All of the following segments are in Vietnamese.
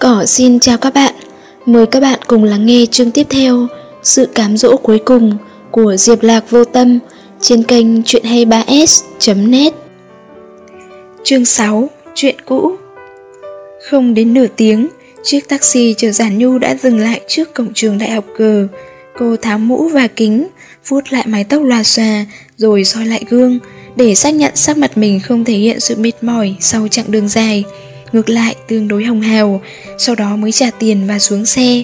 Cỏ xin chào các bạn, mời các bạn cùng lắng nghe chương tiếp theo Sự cám dỗ cuối cùng của Diệp Lạc Vô Tâm trên kênh chuyện 23s.net Chương 6 Chuyện cũ. Không đến nửa tiếng, chiếc taxi chở Giản Nhu đã dừng lại trước cổng trường đại học cờ. Cô tháo mũ và kính, vuốt lại mái tóc loà xòa rồi soi lại gương để xác nhận sắc mặt mình không thể hiện sự mệt mỏi sau chặng đường dài ngược lại tương đối hồng hào, sau đó mới trả tiền và xuống xe.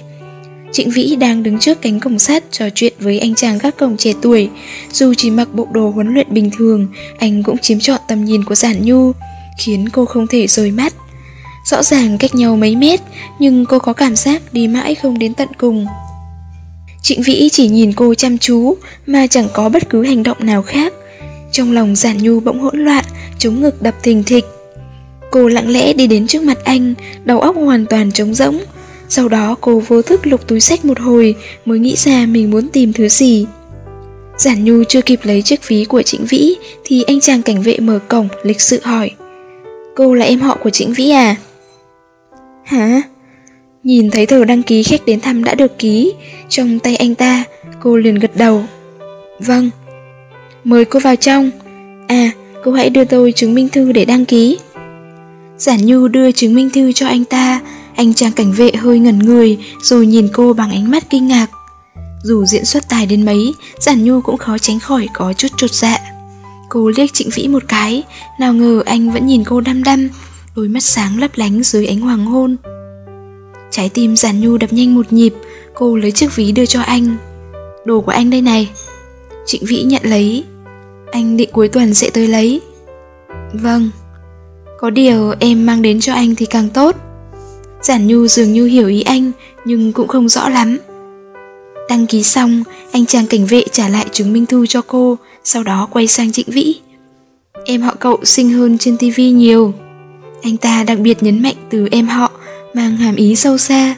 Trịnh Vĩ đang đứng trước cánh cổng sắt trò chuyện với anh chàng gác cổng trẻ tuổi. Dù chỉ mặc bộ đồ huấn luyện bình thường, anh cũng chiếm trọn tầm nhìn của Giản Nhu, khiến cô không thể rời mắt. Rõ ràng cách nhau mấy mét, nhưng cô có cảm giác đi mãi không đến tận cùng. Trịnh Vĩ chỉ nhìn cô chăm chú, mà chẳng có bất cứ hành động nào khác. Trong lòng Giản Nhu bỗng hỗn loạn, chống ngực đập thình thịch. Cô lặng lẽ đi đến trước mặt anh, đầu óc hoàn toàn trống rỗng. Sau đó cô vô thức lục túi sách một hồi mới nghĩ ra mình muốn tìm thứ gì. Giản Nhu chưa kịp lấy chiếc ví của Trịnh Vĩ thì anh chàng cảnh vệ mở cổng lịch sự hỏi. Cô là em họ của Trịnh Vĩ à? Hả? Nhìn thấy tờ đăng ký khách đến thăm đã được ký trong tay anh ta, cô liền gật đầu. Vâng. Mời cô vào trong. À, cô hãy đưa tôi chứng minh thư để đăng ký. Giản Nhu đưa chứng minh thư cho anh ta, anh chàng cảnh vệ hơi ngẩn người rồi nhìn cô bằng ánh mắt kinh ngạc. Dù diễn xuất tài đến mấy, Giản Nhu cũng khó tránh khỏi có chút trột dạ. Cô liếc Trịnh Vĩ một cái, nào ngờ anh vẫn nhìn cô đăm đăm, đôi mắt sáng lấp lánh dưới ánh hoàng hôn. Trái tim Giản Nhu đập nhanh một nhịp, cô lấy chiếc ví đưa cho anh. Đồ của anh đây này. Trịnh Vĩ nhận lấy. Anh định cuối tuần sẽ tới lấy. Vâng. Có điều em mang đến cho anh thì càng tốt. Giản Nhu dường như hiểu ý anh Nhưng cũng không rõ lắm. Đăng ký xong Anh chàng cảnh vệ trả lại chứng minh thư cho cô Sau đó quay sang Trịnh Vĩ. Em họ cậu xinh hơn trên tivi nhiều. Anh ta đặc biệt nhấn mạnh từ em họ Mang hàm ý sâu xa.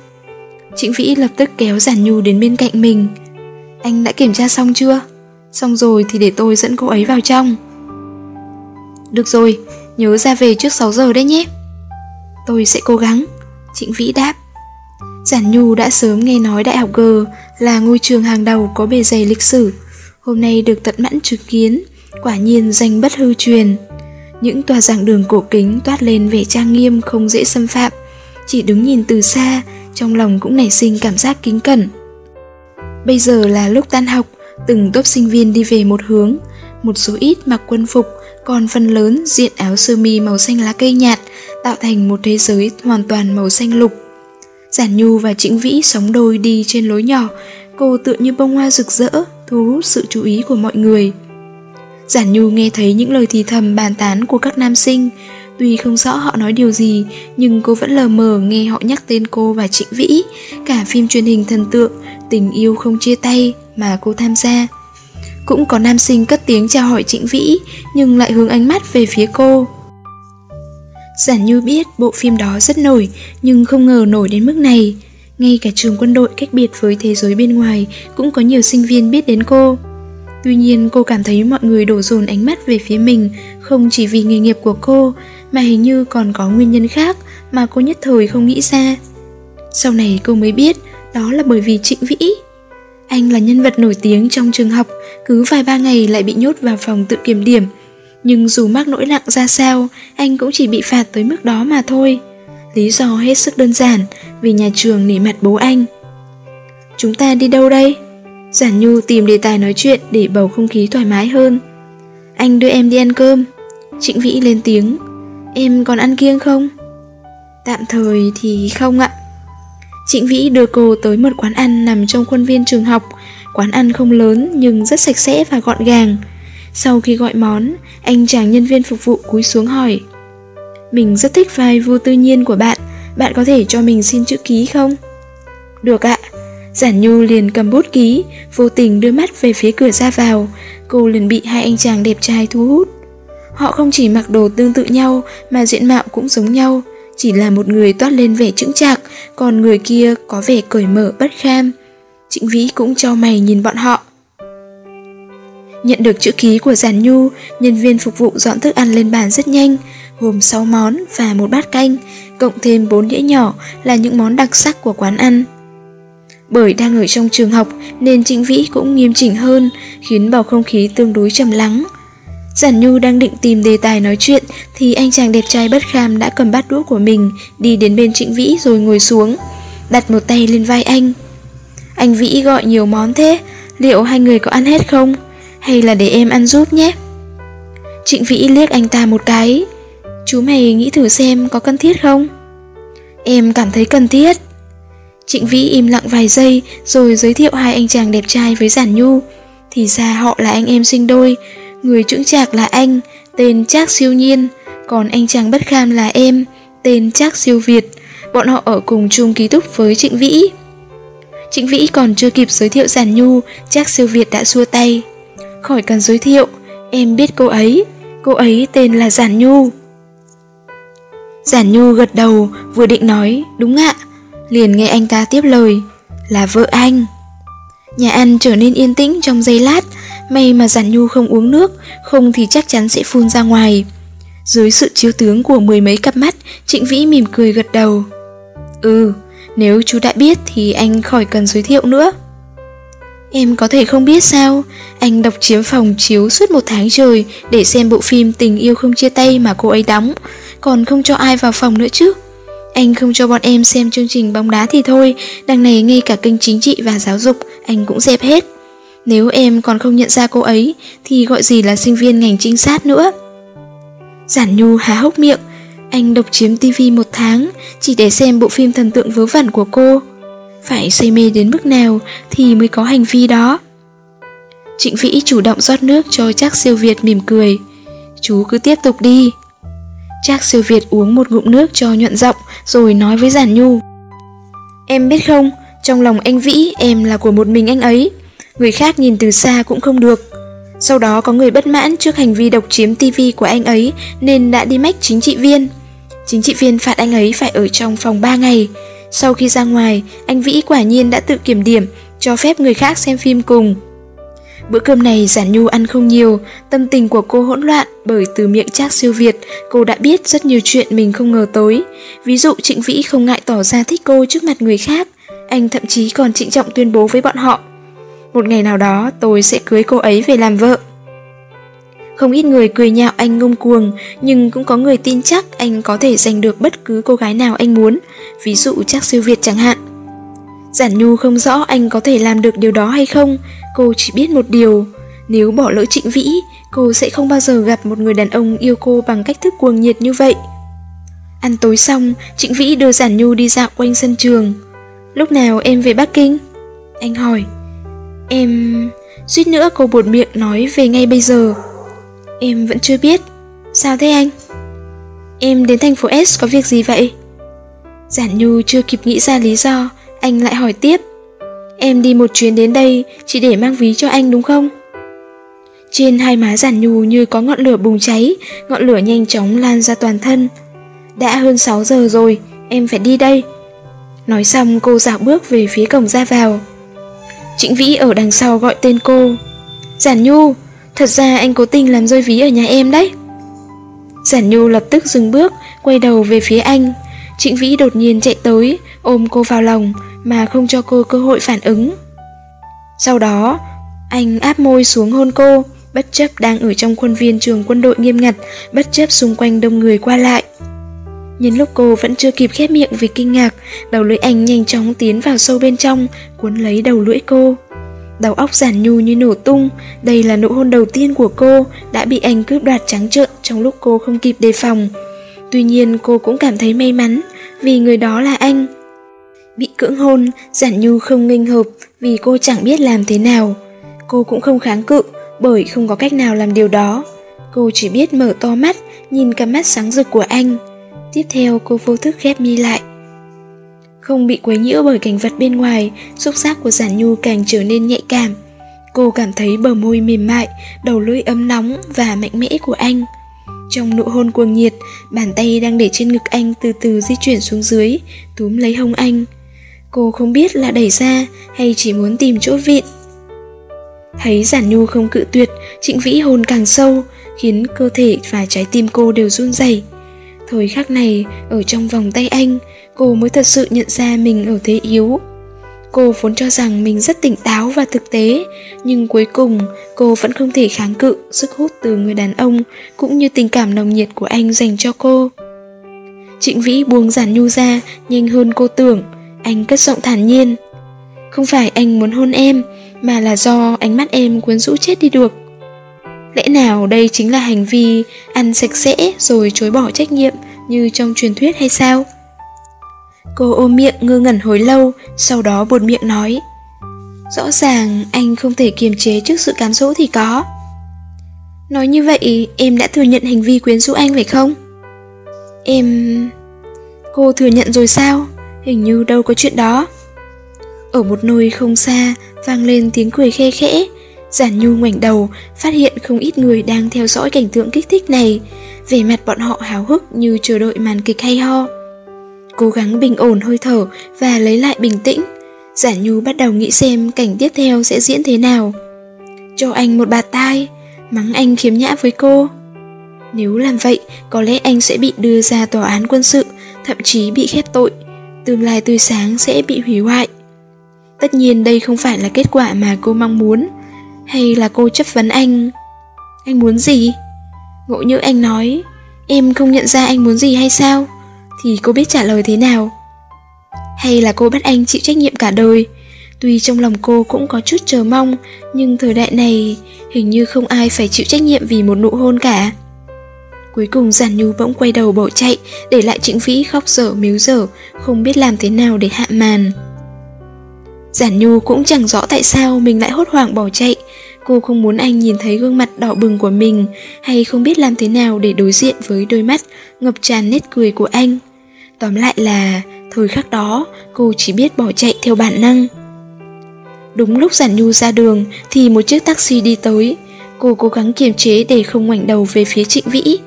Trịnh Vĩ lập tức kéo Giản Nhu đến bên cạnh mình. Anh đã kiểm tra xong chưa? Xong rồi thì để tôi dẫn cô ấy vào trong. Được rồi, Nhớ ra về trước 6 giờ đấy nhé. Tôi sẽ cố gắng, Trịnh Vĩ đáp. Giản Nhu đã sớm nghe nói Đại học G là ngôi trường hàng đầu có bề dày lịch sử. Hôm nay được tận mãn chứng kiến, Quả nhiên danh bất hư truyền. Những tòa giảng đường cổ kính toát lên vẻ trang nghiêm không dễ xâm phạm. Chỉ đứng nhìn từ xa, Trong lòng cũng nảy sinh cảm giác kính cẩn. Bây giờ là lúc tan học, Từng tốp sinh viên đi về một hướng, Một số ít mặc quân phục còn phần lớn diện áo sơ mi màu xanh lá cây nhạt tạo thành một thế giới hoàn toàn màu xanh lục. Giản Nhu và Trịnh Vĩ sóng đôi đi trên lối nhỏ, cô tựa như bông hoa rực rỡ, thu hút sự chú ý của mọi người. Giản Nhu nghe thấy những lời thì thầm bàn tán của các nam sinh, tuy không rõ họ nói điều gì, nhưng cô vẫn lờ mờ nghe họ nhắc tên cô và Trịnh Vĩ, cả phim truyền hình thần tượng, tình yêu không chia tay mà cô tham gia. Cũng có nam sinh cất tiếng chào hỏi Trịnh Vĩ Nhưng lại hướng ánh mắt về phía cô. Giản Như biết bộ phim đó rất nổi Nhưng không ngờ nổi đến mức này. Ngay cả trường quân đội cách biệt với thế giới bên ngoài Cũng có nhiều sinh viên biết đến cô. Tuy nhiên cô cảm thấy mọi người đổ dồn ánh mắt về phía mình Không chỉ vì nghề nghiệp của cô Mà hình như còn có nguyên nhân khác Mà cô nhất thời không nghĩ ra. Sau này cô mới biết Đó là bởi vì Trịnh Vĩ. Anh là nhân vật nổi tiếng trong trường học, cứ vài ba ngày lại bị nhốt vào phòng tự kiểm điểm. Nhưng dù mắc lỗi nặng ra sao, anh cũng chỉ bị phạt tới mức đó mà thôi. Lý do hết sức đơn giản, vì nhà trường nể mặt bố anh. Chúng ta đi đâu đây? Giản Nhu tìm đề tài nói chuyện để bầu không khí thoải mái hơn. Anh đưa em đi ăn cơm. Trịnh Vĩ lên tiếng. Em còn ăn kiêng không? Tạm thời thì không ạ. Trịnh Vĩ đưa cô tới một quán ăn nằm trong khuôn viên trường học. Quán ăn không lớn nhưng rất sạch sẽ và gọn gàng. Sau khi gọi món, anh chàng nhân viên phục vụ cúi xuống hỏi Mình rất thích vai vua tư nhiên của bạn, bạn có thể cho mình xin chữ ký không? Được ạ. Giản Nhu liền cầm bút ký, vô tình đưa mắt về phía cửa ra vào, cô liền bị hai anh chàng đẹp trai thu hút. Họ không chỉ mặc đồ tương tự nhau mà diện mạo cũng giống nhau, chỉ là một người toát lên vẻ chững chạc, còn người kia có vẻ cởi mở bất kham. Trịnh Vĩ cũng cho mày nhìn bọn họ. Nhận được chữ ký của Giản Nhu, nhân viên phục vụ dọn thức ăn lên bàn rất nhanh, gồm 6 món và một bát canh, cộng thêm bốn đĩa nhỏ là những món đặc sắc của quán ăn. Bởi đang ở trong trường học nên Trịnh Vĩ cũng nghiêm chỉnh hơn, khiến bầu không khí tương đối trầm lắng. Giản Nhu đang định tìm đề tài nói chuyện thì anh chàng đẹp trai bất kham đã cầm bát đũa của mình đi đến bên Trịnh Vĩ rồi ngồi xuống, đặt một tay lên vai anh. Anh Vĩ gọi nhiều món thế, liệu hai người có ăn hết không? Hay là để em ăn giúp nhé? Trịnh Vĩ liếc anh ta một cái. Chú mày nghĩ thử xem có cần thiết không? Em cảm thấy cần thiết. Trịnh Vĩ im lặng vài giây rồi giới thiệu hai anh chàng đẹp trai với Giản Nhu. Thì ra họ là anh em sinh đôi, người trưởng trạc là anh, tên Trác Siêu Nhiên, còn anh chàng bất kham là em, tên Trác Siêu Việt. Bọn họ ở cùng chung ký túc với Trịnh Vĩ. Trịnh Vĩ còn chưa kịp giới thiệu Giản Nhu, chắc Siêu Việt đã xua tay. Khỏi cần giới thiệu, em biết cô ấy, cô ấy tên là Giản Nhu. Giản Nhu gật đầu, vừa định nói, đúng ạ, liền nghe anh ta tiếp lời, là vợ anh. Nhà ăn trở nên yên tĩnh trong giây lát, may mà Giản Nhu không uống nước, không thì chắc chắn sẽ phun ra ngoài. Dưới sự chiếu tướng của mười mấy cặp mắt, Trịnh Vĩ mỉm cười gật đầu. Ừ, nếu chú đã biết thì anh khỏi cần giới thiệu nữa. Em có thể không biết sao, anh đọc chiếm phòng chiếu suốt một tháng trời để xem bộ phim Tình yêu không chia tay mà cô ấy đóng, còn không cho ai vào phòng nữa chứ. Anh không cho bọn em xem chương trình bóng đá thì thôi, đằng này ngay cả kênh chính trị và giáo dục anh cũng dẹp hết. Nếu em còn không nhận ra cô ấy thì gọi gì là sinh viên ngành trinh sát nữa. Giản Nhu há hốc miệng, anh độc chiếm tivi một tháng chỉ để xem bộ phim thần tượng vớ vẩn của cô. Phải say mê đến mức nào thì mới có hành vi đó. Trịnh Vĩ chủ động rót nước cho Trác siêu Việt mỉm cười. Chú cứ tiếp tục đi. Trác siêu Việt uống một ngụm nước cho nhuận giọng rồi nói với Giản Nhu. Em biết không, trong lòng anh Vĩ em là của một mình anh ấy. Người khác nhìn từ xa cũng không được. Sau đó có người bất mãn trước hành vi độc chiếm tivi của anh ấy nên đã đi mách chính trị viên. Chính trị viên phạt anh ấy phải ở trong phòng 3 ngày. Sau khi ra ngoài, anh Vĩ quả nhiên đã tự kiểm điểm, cho phép người khác xem phim cùng. Bữa cơm này Giản Nhu ăn không nhiều, tâm tình của cô hỗn loạn bởi từ miệng Trác siêu Việt, cô đã biết rất nhiều chuyện mình không ngờ tới. Ví dụ Trịnh Vĩ không ngại tỏ ra thích cô trước mặt người khác, anh thậm chí còn trịnh trọng tuyên bố với bọn họ. Một ngày nào đó tôi sẽ cưới cô ấy về làm vợ. Không ít người cười nhạo anh ngông cuồng, nhưng cũng có người tin chắc anh có thể giành được bất cứ cô gái nào anh muốn, ví dụ Trác siêu Việt chẳng hạn. Giản Nhu không rõ anh có thể làm được điều đó hay không, cô chỉ biết một điều, nếu bỏ lỡ Trịnh Vĩ, cô sẽ không bao giờ gặp một người đàn ông yêu cô bằng cách thức cuồng nhiệt như vậy. Ăn tối xong, Trịnh Vĩ đưa Giản Nhu đi dạo quanh sân trường. Lúc nào em về Bắc Kinh? Anh hỏi. Em... Suýt nữa cô buột miệng nói về ngay bây giờ. Em vẫn chưa biết. Sao thế anh? Em đến thành phố S có việc gì vậy? Giản Nhu chưa kịp nghĩ ra lý do, anh lại hỏi tiếp. Em đi một chuyến đến đây chỉ để mang ví cho anh đúng không? Trên hai má giản nhu như có ngọn lửa bùng cháy, ngọn lửa nhanh chóng lan ra toàn thân. Đã hơn 6 giờ rồi, em phải đi đây. Nói xong cô dạo bước về phía cổng ra vào. Trịnh Vĩ ở đằng sau gọi tên cô. Giản Nhu, thật ra anh cố tình làm rơi ví ở nhà em đấy. Giản Nhu lập tức dừng bước, quay đầu về phía anh. Trịnh Vĩ đột nhiên chạy tới, ôm cô vào lòng, mà không cho cô cơ hội phản ứng. Sau đó, anh áp môi xuống hôn cô, bất chấp đang ở trong khuôn viên trường quân đội nghiêm ngặt, bất chấp xung quanh đông người qua lại. Nhân lúc cô vẫn chưa kịp khép miệng vì kinh ngạc, đầu lưỡi anh nhanh chóng tiến vào sâu bên trong, cuốn lấy đầu lưỡi cô. Đầu óc giản nhu như nổ tung, đây là nụ hôn đầu tiên của cô, đã bị anh cướp đoạt trắng trợn trong lúc cô không kịp đề phòng. Tuy nhiên cô cũng cảm thấy may mắn, vì người đó là anh. Bị cưỡng hôn, Giản Nhu không nghênh hợp vì cô chẳng biết làm thế nào. Cô cũng không kháng cự bởi không có cách nào làm điều đó. Cô chỉ biết mở to mắt, nhìn cả mắt sáng rực của anh. Tiếp theo cô vô thức khép mi lại. Không bị quấy nhiễu bởi cảnh vật bên ngoài, xúc giác của Giản Nhu càng trở nên nhạy cảm. Cô cảm thấy bờ môi mềm mại, đầu lưỡi ấm nóng và mạnh mẽ của anh. Trong nụ hôn cuồng nhiệt, bàn tay đang để trên ngực anh từ từ di chuyển xuống dưới, túm lấy hông anh. Cô không biết là đẩy ra hay chỉ muốn tìm chỗ vịn. Thấy giản nhu không cự tuyệt, trịnh vĩ hôn càng sâu, khiến cơ thể và trái tim cô đều run rẩy. Thời khắc này, ở trong vòng tay anh, cô mới thật sự nhận ra mình ở thế yếu. Cô vốn cho rằng mình rất tỉnh táo và thực tế, nhưng cuối cùng cô vẫn không thể kháng cự sức hút từ người đàn ông cũng như tình cảm nồng nhiệt của anh dành cho cô. Trịnh Vĩ buông giản nhu ra, nhanh hơn cô tưởng, anh cất giọng thản nhiên. Không phải anh muốn hôn em, mà là do ánh mắt em cuốn rũ chết đi được. Lẽ nào đây chính là hành vi ăn sạch sẽ rồi chối bỏ trách nhiệm như trong truyền thuyết hay sao? Cô ôm miệng ngơ ngẩn hồi lâu, sau đó buột miệng nói Rõ ràng anh không thể kiềm chế trước sự cám dỗ thì có Nói như vậy em đã thừa nhận hành vi quyến rũ anh phải không? Em... Cô thừa nhận rồi sao? Hình như đâu có chuyện đó Ở một nơi không xa vang lên tiếng cười khe khẽ Giản Nhu ngoảnh đầu, phát hiện không ít người đang theo dõi cảnh tượng kích thích này. Về mặt bọn họ háo hức như chờ đợi màn kịch hay ho. Cố gắng bình ổn hơi thở và lấy lại bình tĩnh. Giản Nhu bắt đầu nghĩ xem cảnh tiếp theo sẽ diễn thế nào. Cho anh một bạt tai, mắng anh khiếm nhã với cô. Nếu làm vậy, có lẽ anh sẽ bị đưa ra tòa án quân sự, thậm chí bị khép tội. Tương lai tươi sáng sẽ bị hủy hoại. Tất nhiên đây không phải là kết quả mà cô mong muốn hay là cô chất vấn anh Anh muốn gì? Ngộ như anh nói Em không nhận ra anh muốn gì hay sao? Thì cô biết trả lời thế nào? Hay là cô bắt anh chịu trách nhiệm cả đời? Tuy trong lòng cô cũng có chút chờ mong, Nhưng thời đại này Hình như không ai phải chịu trách nhiệm vì một nụ hôn cả Cuối cùng Giản Nhu bỗng quay đầu bỏ chạy, Để lại Trịnh Vĩ khóc dở, miếu dở, Không biết làm thế nào để hạ màn Giản Nhu cũng chẳng rõ tại sao mình lại hốt hoảng bỏ chạy. Cô không muốn anh nhìn thấy gương mặt đỏ bừng của mình, hay không biết làm thế nào để đối diện với đôi mắt ngập tràn nét cười của anh. Tóm lại là thời khắc đó cô chỉ biết bỏ chạy theo bản năng. Đúng lúc Giản Nhu ra đường thì một chiếc taxi đi tới. Cô cố gắng kiềm chế để không ngoảnh đầu về phía Trịnh Vĩ.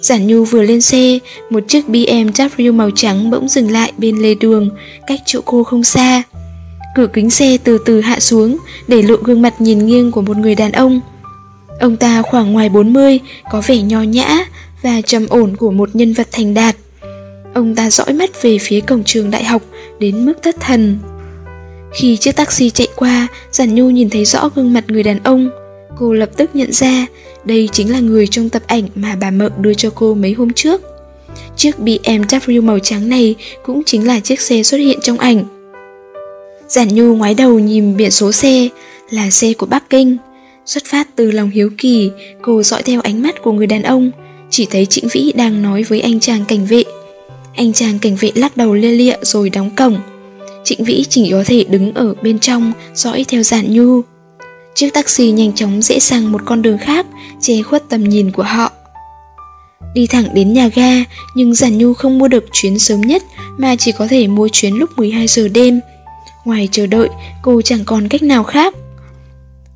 Giản Nhu vừa lên xe, một chiếc BMW màu trắng bỗng dừng lại bên lề đường, cách chỗ cô không xa. Cửa kính xe từ từ hạ xuống để lộ gương mặt nhìn nghiêng của một người đàn ông. Ông ta khoảng ngoài 40, có vẻ nho nhã và trầm ổn của một nhân vật thành đạt. Ông ta dõi mắt về phía cổng trường đại học đến mức thất thần. Khi chiếc taxi chạy qua, Giản Nhu nhìn thấy rõ gương mặt người đàn ông. Cô lập tức nhận ra đây chính là người trong tập ảnh mà bà Mợ đưa cho cô mấy hôm trước. Chiếc BMW màu trắng này cũng chính là chiếc xe xuất hiện trong ảnh. Giản Nhu ngoái đầu nhìn biển số xe là xe của Bắc Kinh. Xuất phát từ lòng hiếu kỳ, cô dõi theo ánh mắt của người đàn ông, chỉ thấy Trịnh Vĩ đang nói với anh chàng cảnh vệ. Anh chàng cảnh vệ lắc đầu lia lịa rồi đóng cổng. Trịnh Vĩ chỉ có thể đứng ở bên trong dõi theo Giản Nhu. Chiếc taxi nhanh chóng dễ sang một con đường khác, che khuất tầm nhìn của họ. Đi thẳng đến nhà ga, nhưng Giản Nhu không mua được chuyến sớm nhất mà chỉ có thể mua chuyến lúc 12 giờ đêm Ngoài chờ đợi, cô chẳng còn cách nào khác.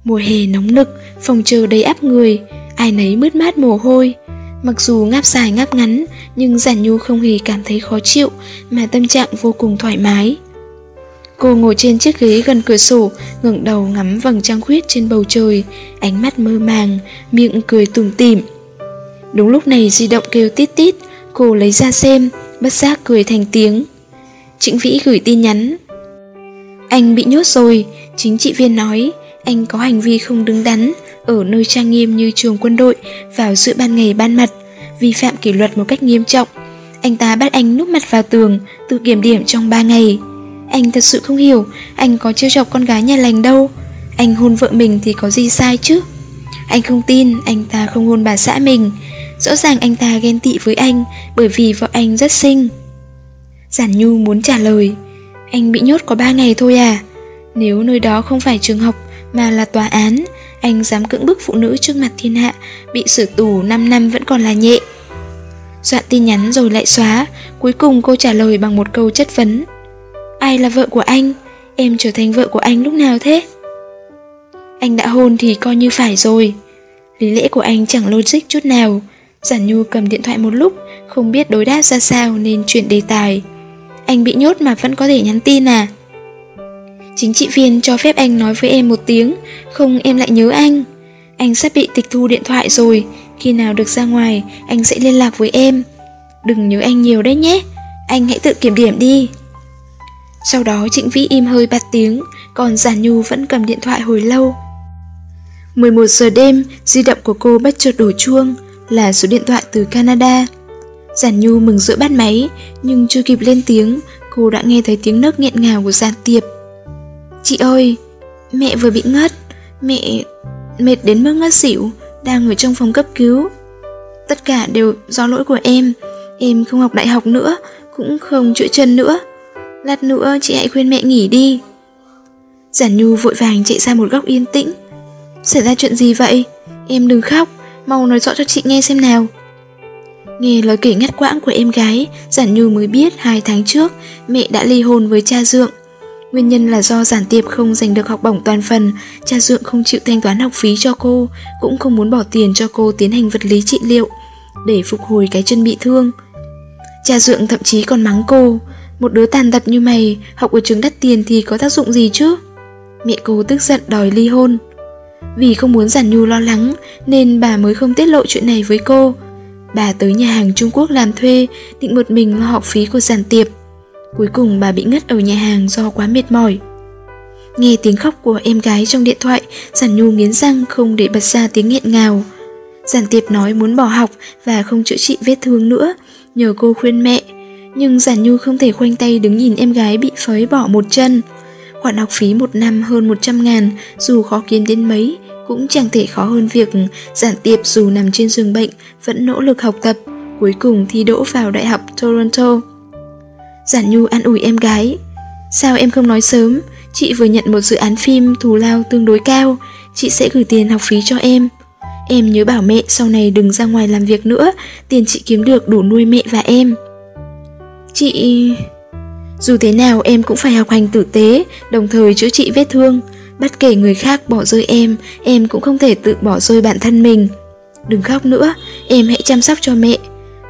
Mùa hè nóng nực, phòng chờ đầy áp người, ai nấy mướt mát mồ hôi. Mặc dù ngáp dài ngáp ngắn, nhưng Giản Nhu không hề cảm thấy khó chịu, mà tâm trạng vô cùng thoải mái. Cô ngồi trên chiếc ghế gần cửa sổ, ngẩng đầu ngắm vầng trăng khuyết trên bầu trời, ánh mắt mơ màng, miệng cười tủm tỉm. Đúng lúc này di động kêu tít tít, cô lấy ra xem, bất giác cười thành tiếng. Trịnh Vĩ gửi tin nhắn, anh bị nhốt rồi, chính trị viên nói anh có hành vi không đứng đắn ở nơi trang nghiêm như trường quân đội vào giữa ban ngày ban mặt, vi phạm kỷ luật một cách nghiêm trọng. Anh ta bắt anh núp mặt vào tường, tự kiểm điểm trong 3 ngày. Anh thật sự không hiểu, anh có trêu chọc con gái nhà lành đâu. Anh hôn vợ mình thì có gì sai chứ? Anh không tin anh ta không hôn bà xã mình. Rõ ràng anh ta ghen tị với anh bởi vì vợ anh rất xinh. Giản Nhu muốn trả lời, anh bị nhốt có 3 ngày thôi à Nếu nơi đó không phải trường học Mà là tòa án anh dám cưỡng bức phụ nữ trước mặt thiên hạ, Bị xử tù 5 năm vẫn còn là nhẹ. Soạn tin nhắn rồi lại xóa, Cuối cùng cô trả lời bằng một câu chất vấn. Ai là vợ của anh? Em trở thành vợ của anh lúc nào thế? Anh đã hôn thì coi như phải rồi. Lý lẽ của anh chẳng logic chút nào. Giản Nhu cầm điện thoại một lúc, Không biết đối đáp ra sao nên chuyển đề tài. Anh bị nhốt mà vẫn có thể nhắn tin à? Chính trị viên cho phép anh nói với em một tiếng, không em lại nhớ anh. Anh sắp bị tịch thu điện thoại rồi, khi nào được ra ngoài, anh sẽ liên lạc với em. đừng nhớ anh nhiều đấy nhé, anh hãy tự kiểm điểm đi. Sau đó Trịnh Vĩ im hơi bạt tiếng, còn Giản Nhu vẫn cầm điện thoại hồi lâu. 11 giờ đêm, di động của cô bất chợt đổ chuông, là số điện thoại từ Canada. Giản Nhu mừng rỡ bắt máy, nhưng chưa kịp lên tiếng, cô đã nghe thấy tiếng nấc nghẹn ngào của Giản Tiệp. Chị ơi, mẹ vừa bị ngất, mẹ mệt đến mức ngất xỉu, đang ở trong phòng cấp cứu. Tất cả đều do lỗi của em, em không học đại học nữa, cũng không chữa chân nữa. Lát nữa chị hãy khuyên mẹ nghỉ đi. Giản Nhu vội vàng chạy ra một góc yên tĩnh. Xảy ra chuyện gì vậy? Em đừng khóc, mau nói rõ cho chị nghe xem nào. Nghe lời kể ngắt quãng của em gái, Giản Nhu mới biết hai tháng trước mẹ đã ly hôn với cha Dượng. Nguyên nhân là do Giản Tiệp không giành được học bổng toàn phần, cha Dượng không chịu thanh toán học phí cho cô, cũng không muốn bỏ tiền cho cô tiến hành vật lý trị liệu để phục hồi cái chân bị thương. Cha Dượng thậm chí còn mắng cô, một đứa tàn tật như mày, học ở trường đắt tiền thì có tác dụng gì chứ? Mẹ cô tức giận đòi ly hôn. Vì không muốn Giản Nhu lo lắng nên bà mới không tiết lộ chuyện này với cô. Bà tới nhà hàng Trung Quốc làm thuê, định một mình lo học phí của Giản Tiệp. Cuối cùng bà bị ngất ở nhà hàng do quá mệt mỏi. Nghe tiếng khóc của em gái trong điện thoại, Giản Nhu nghiến răng không để bật ra tiếng nghẹn ngào. Giản Tiệp nói muốn bỏ học và không chữa trị vết thương nữa, nhờ cô khuyên mẹ. Nhưng Giản Nhu không thể khoanh tay đứng nhìn em gái bị phới bỏ một chân. Khoản học phí một năm hơn 100 ngàn, dù khó kiếm đến mấy, cũng chẳng thể khó hơn việc giản tiệp dù nằm trên giường bệnh vẫn nỗ lực học tập, cuối cùng thi đỗ vào Đại học Toronto. Giản Nhu an ủi em gái, sao em không nói sớm, chị vừa nhận một dự án phim thù lao tương đối cao, chị sẽ gửi tiền học phí cho em. Em nhớ bảo mẹ sau này đừng ra ngoài làm việc nữa, tiền chị kiếm được đủ nuôi mẹ và em. Chị... Dù thế nào em cũng phải học hành tử tế, đồng thời chữa trị vết thương. Bất kể người khác bỏ rơi em, em cũng không thể tự bỏ rơi bản thân mình. Đừng khóc nữa, em hãy chăm sóc cho mẹ.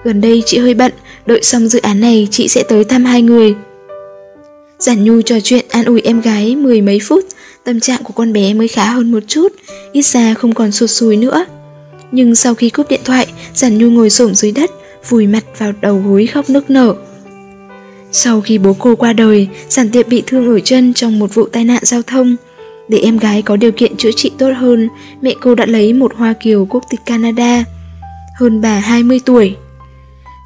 Gần đây chị hơi bận, đợi xong dự án này chị sẽ tới thăm hai người. Giản Nhu trò chuyện an ủi em gái mười mấy phút, tâm trạng của con bé mới khá hơn một chút, ít ra không còn sụt sùi nữa. Nhưng sau khi cúp điện thoại, Giản Nhu ngồi xổm dưới đất, vùi mặt vào đầu gối khóc nức nở. Sau khi bố cô qua đời, Giản Tiệp bị thương ở chân trong một vụ tai nạn giao thông. Để em gái có điều kiện chữa trị tốt hơn, mẹ cô đã lấy một Hoa Kiều quốc tịch Canada, hơn bà 20 tuổi.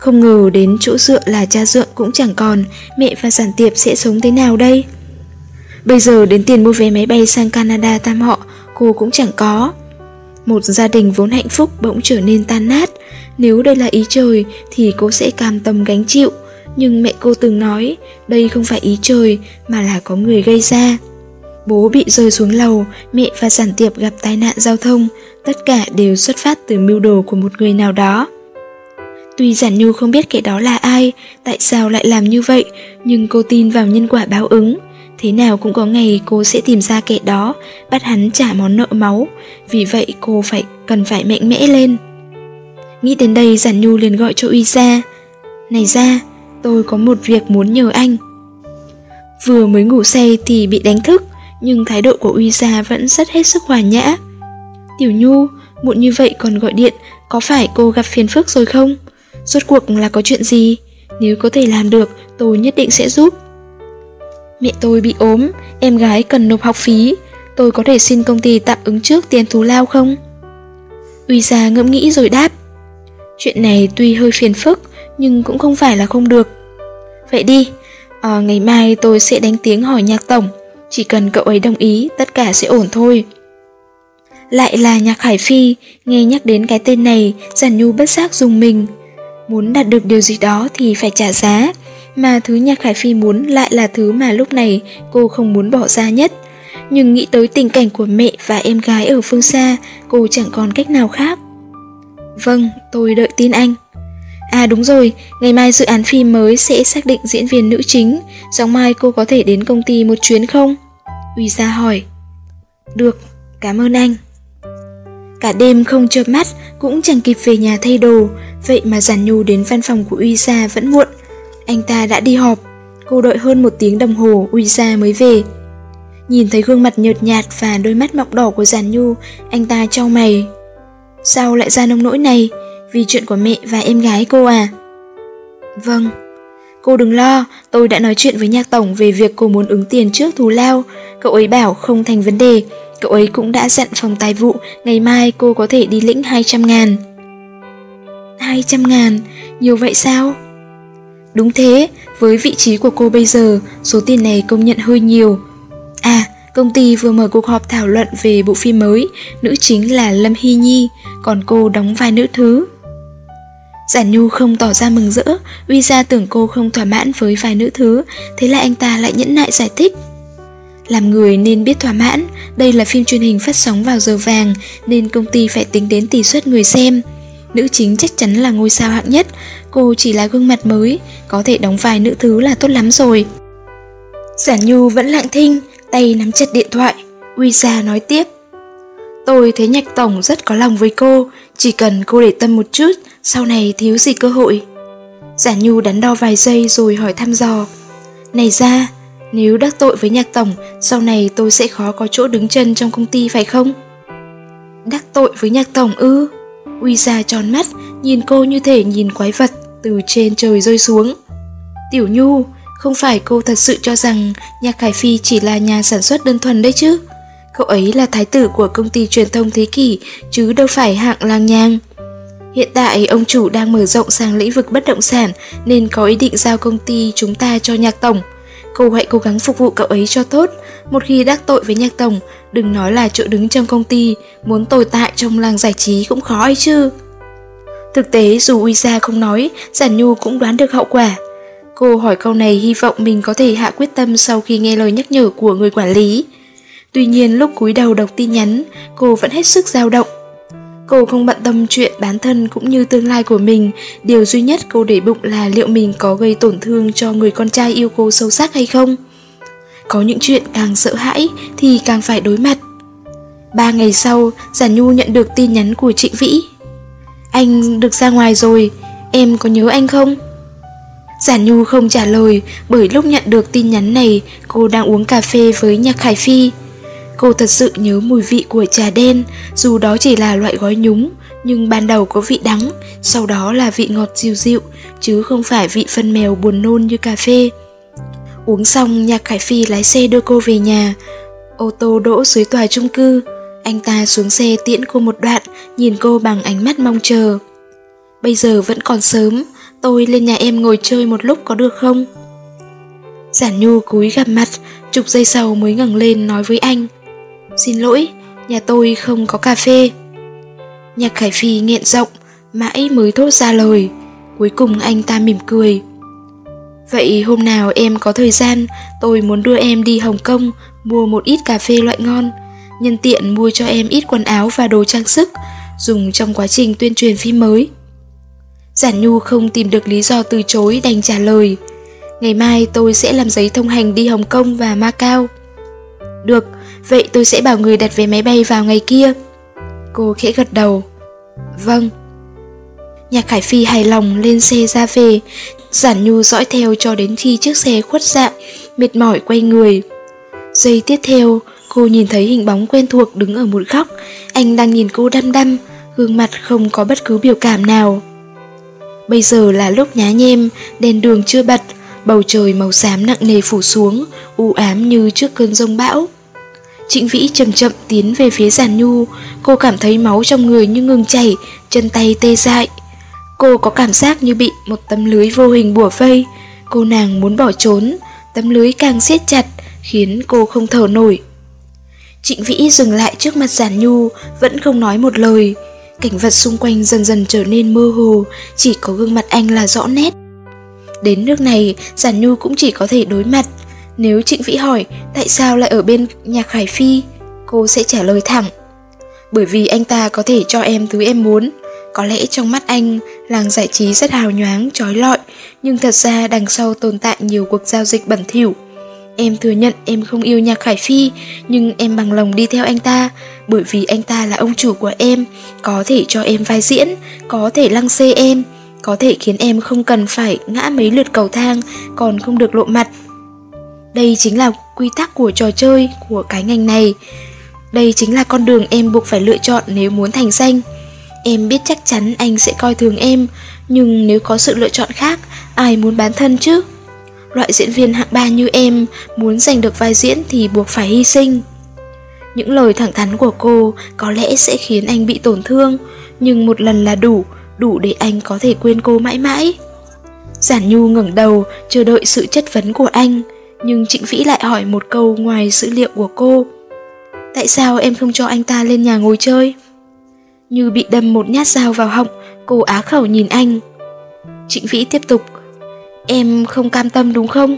Không ngờ đến chỗ dựa là cha dượng cũng chẳng còn, mẹ và Giản Tiệp sẽ sống thế nào đây? Bây giờ đến tiền mua vé máy bay sang Canada thăm họ, cô cũng chẳng có. Một gia đình vốn hạnh phúc bỗng trở nên tan nát, nếu đây là ý trời thì cô sẽ cam tâm gánh chịu nhưng mẹ cô từng nói đây không phải ý trời mà là có người gây ra. Bố bị rơi xuống lầu, mẹ và giản tiệp gặp tai nạn giao thông, tất cả đều xuất phát từ mưu đồ của một người nào đó. Tuy giản nhu không biết kẻ đó là ai, tại sao lại làm như vậy, nhưng cô tin vào nhân quả báo ứng. Thế nào cũng có ngày cô sẽ tìm ra kẻ đó, bắt hắn trả món nợ máu, vì vậy cô phải cần phải mạnh mẽ lên. Nghĩ đến đây giản nhu liền gọi cho uy ra. Này ra, tôi có một việc muốn nhờ anh. Vừa mới ngủ say thì bị đánh thức, nhưng thái độ của Uy Gia vẫn rất hết sức hòa nhã. Tiểu Nhu, muộn như vậy còn gọi điện, có phải cô gặp phiền phức rồi không? Rốt cuộc là có chuyện gì? Nếu có thể làm được, tôi nhất định sẽ giúp. Mẹ tôi bị ốm, em gái cần nộp học phí, tôi có thể xin công ty tạm ứng trước tiền thù lao không? Uy Gia ngẫm nghĩ rồi đáp. Chuyện này tuy hơi phiền phức, nhưng cũng không phải là không được. Vậy đi, à, ngày mai tôi sẽ đánh tiếng hỏi nhạc tổng, chỉ cần cậu ấy đồng ý tất cả sẽ ổn thôi. Lại là nhạc Hải Phi, nghe nhắc đến cái tên này, Giản Nhu bất giác dùng mình. Muốn đạt được điều gì đó thì phải trả giá, mà thứ nhạc khải Phi muốn lại là thứ mà lúc này cô không muốn bỏ ra nhất. Nhưng nghĩ tới tình cảnh của mẹ và em gái ở phương xa, cô chẳng còn cách nào khác. Vâng, tôi đợi tin anh. À đúng rồi, ngày mai dự án phim mới sẽ xác định diễn viên nữ chính, sáng mai cô có thể đến công ty một chuyến không? Uy Gia hỏi. Được, cảm ơn anh. Cả đêm không chợp mắt, cũng chẳng kịp về nhà thay đồ, vậy mà Giản Nhu đến văn phòng của Uy Gia vẫn muộn. Anh ta đã đi họp, cô đợi hơn một tiếng đồng hồ Uy Gia mới về. Nhìn thấy gương mặt nhợt nhạt và đôi mắt mọng đỏ của Giản Nhu, anh ta trao mày. Sao lại ra nông nỗi này? Vì chuyện của mẹ và em gái cô à? Vâng. Cô đừng lo, tôi đã nói chuyện với nhạc tổng về việc cô muốn ứng tiền trước thù lao. Cậu ấy bảo không thành vấn đề, cậu ấy cũng đã dặn phòng tài vụ ngày mai cô có thể đi lĩnh 200 ngàn. 200 ngàn, nhiều vậy sao? Đúng thế, với vị trí của cô bây giờ, số tiền này công nhận hơi nhiều. À, công ty vừa mở cuộc họp thảo luận về bộ phim mới, nữ chính là Lâm Hy Nhi, còn cô đóng vai nữ thứ. Giản Nhu không tỏ ra mừng rỡ, uy ra tưởng cô không thỏa mãn với vai nữ thứ, thế là anh ta lại nhẫn nại giải thích. Làm người nên biết thỏa mãn, đây là phim truyền hình phát sóng vào giờ vàng nên công ty phải tính đến tỷ suất người xem. Nữ chính chắc chắn là ngôi sao hạng nhất, cô chỉ là gương mặt mới, có thể đóng vài nữ thứ là tốt lắm rồi. Giản Nhu vẫn lặng thinh, tay nắm chặt điện thoại, uy gia nói tiếp. Tôi thấy nhạc tổng rất có lòng với cô, chỉ cần cô để tâm một chút, sau này thiếu gì cơ hội. Giản Nhu đắn đo vài giây rồi hỏi thăm dò. Này ra, nếu đắc tội với nhạc tổng, sau này tôi sẽ khó có chỗ đứng chân trong công ty phải không? Đắc tội với nhạc tổng ư? Uy ra tròn mắt, nhìn cô như thể nhìn quái vật từ trên trời rơi xuống. Tiểu Nhu, không phải cô thật sự cho rằng nhạc Khải Phi chỉ là nhà sản xuất đơn thuần đấy chứ? Cậu ấy là thái tử của công ty truyền thông thế kỷ, chứ đâu phải hạng lang nhang. Hiện tại ông chủ đang mở rộng sang lĩnh vực bất động sản nên có ý định giao công ty chúng ta cho nhạc tổng. Cô hãy cố gắng phục vụ cậu ấy cho tốt. Một khi đắc tội với nhạc tổng, đừng nói là chỗ đứng trong công ty, muốn tồn tại trong làng giải trí cũng khó ấy chứ. Thực tế dù Uy Gia không nói, Giản Nhu cũng đoán được hậu quả. Cô hỏi câu này hy vọng mình có thể hạ quyết tâm sau khi nghe lời nhắc nhở của người quản lý. Tuy nhiên lúc cúi đầu đọc tin nhắn, cô vẫn hết sức dao động. Cô không bận tâm chuyện bản thân cũng như tương lai của mình, điều duy nhất cô để bụng là liệu mình có gây tổn thương cho người con trai yêu cô sâu sắc hay không. Có những chuyện càng sợ hãi thì càng phải đối mặt. Ba ngày sau, Giản Nhu nhận được tin nhắn của Trịnh Vĩ. Anh được ra ngoài rồi, em có nhớ anh không? Giản Nhu không trả lời bởi lúc nhận được tin nhắn này cô đang uống cà phê với Nhạc Khải Phi. Cô thật sự nhớ mùi vị của trà đen, dù đó chỉ là loại gói nhúng, nhưng ban đầu có vị đắng, sau đó là vị ngọt dịu dịu, chứ không phải vị phân mèo buồn nôn như cà phê. Uống xong, Nhạc Khải Phi lái xe đưa cô về nhà. Ô tô đỗ dưới tòa chung cư. Anh ta xuống xe tiễn cô một đoạn, nhìn cô bằng ánh mắt mong chờ. Bây giờ vẫn còn sớm, tôi lên nhà em ngồi chơi một lúc có được không? Giản Nhu cúi gặp mặt, chục giây sau mới ngẩng lên nói với anh. Xin lỗi, nhà tôi không có cà phê. Nhạc Khải Phi nghẹn giọng, mãi mới thốt ra lời. Cuối cùng anh ta mỉm cười. Vậy hôm nào em có thời gian, tôi muốn đưa em đi Hồng Kông mua một ít cà phê loại ngon, nhân tiện mua cho em ít quần áo và đồ trang sức, dùng trong quá trình tuyên truyền phim mới. Giản Nhu không tìm được lý do từ chối đành trả lời. Ngày mai tôi sẽ làm giấy thông hành đi Hồng Kông và Macau. Được, vậy tôi sẽ bảo người đặt vé máy bay vào ngày kia. Cô khẽ gật đầu. Vâng. Nhạc Khải Phi hài lòng lên xe ra về, Giản Nhu dõi theo cho đến khi chiếc xe khuất dạng, mệt mỏi quay người. Giây tiếp theo, cô nhìn thấy hình bóng quen thuộc đứng ở một góc, anh đang nhìn cô đăm đăm, gương mặt không có bất cứ biểu cảm nào. Bây giờ là lúc nhá nhem, đèn đường chưa bật, bầu trời màu xám nặng nề phủ xuống, u ám như trước cơn rông bão. Trịnh Vĩ chậm chậm tiến về phía giàn nhu, cô cảm thấy máu trong người như ngừng chảy, chân tay tê dại. Cô có cảm giác như bị một tấm lưới vô hình bủa vây, cô nàng muốn bỏ trốn, tấm lưới càng siết chặt, khiến cô không thở nổi. Trịnh Vĩ dừng lại trước mặt Giản nhu, vẫn không nói một lời. Cảnh vật xung quanh dần dần trở nên mơ hồ, chỉ có gương mặt anh là rõ nét. Đến nước này, Giản Nhu cũng chỉ có thể đối mặt. Nếu Trịnh Vĩ hỏi tại sao lại ở bên nhạc Khải Phi, cô sẽ trả lời thẳng. Bởi vì anh ta có thể cho em thứ em muốn. Có lẽ trong mắt anh, làng giải trí rất hào nhoáng, trói lọi, nhưng thật ra đằng sau tồn tại nhiều cuộc giao dịch bẩn thỉu. Em thừa nhận em không yêu nhạc Khải Phi, nhưng em bằng lòng đi theo anh ta, bởi vì anh ta là ông chủ của em, có thể cho em vai diễn, có thể lăng xê em, có thể khiến em không cần phải ngã mấy lượt cầu thang còn không được lộ mặt. Đây chính là quy tắc của trò chơi của cái ngành này. Đây chính là con đường em buộc phải lựa chọn nếu muốn thành danh. Em biết chắc chắn anh sẽ coi thường em, Nhưng nếu có sự lựa chọn khác, ai muốn bán thân chứ? Loại diễn viên hạng ba như em muốn giành được vai diễn thì buộc phải hy sinh. Những lời thẳng thắn của cô có lẽ sẽ khiến anh bị tổn thương, nhưng một lần là đủ, đủ để anh có thể quên cô mãi mãi. Giản Nhu ngẩng đầu, chờ đợi sự chất vấn của anh, nhưng Trịnh Vĩ lại hỏi một câu ngoài dữ liệu của cô. Tại sao em không cho anh ta lên nhà ngồi chơi? Như bị đâm một nhát dao vào họng, cô á khẩu nhìn anh. Trịnh Vĩ tiếp tục, em không cam tâm đúng không?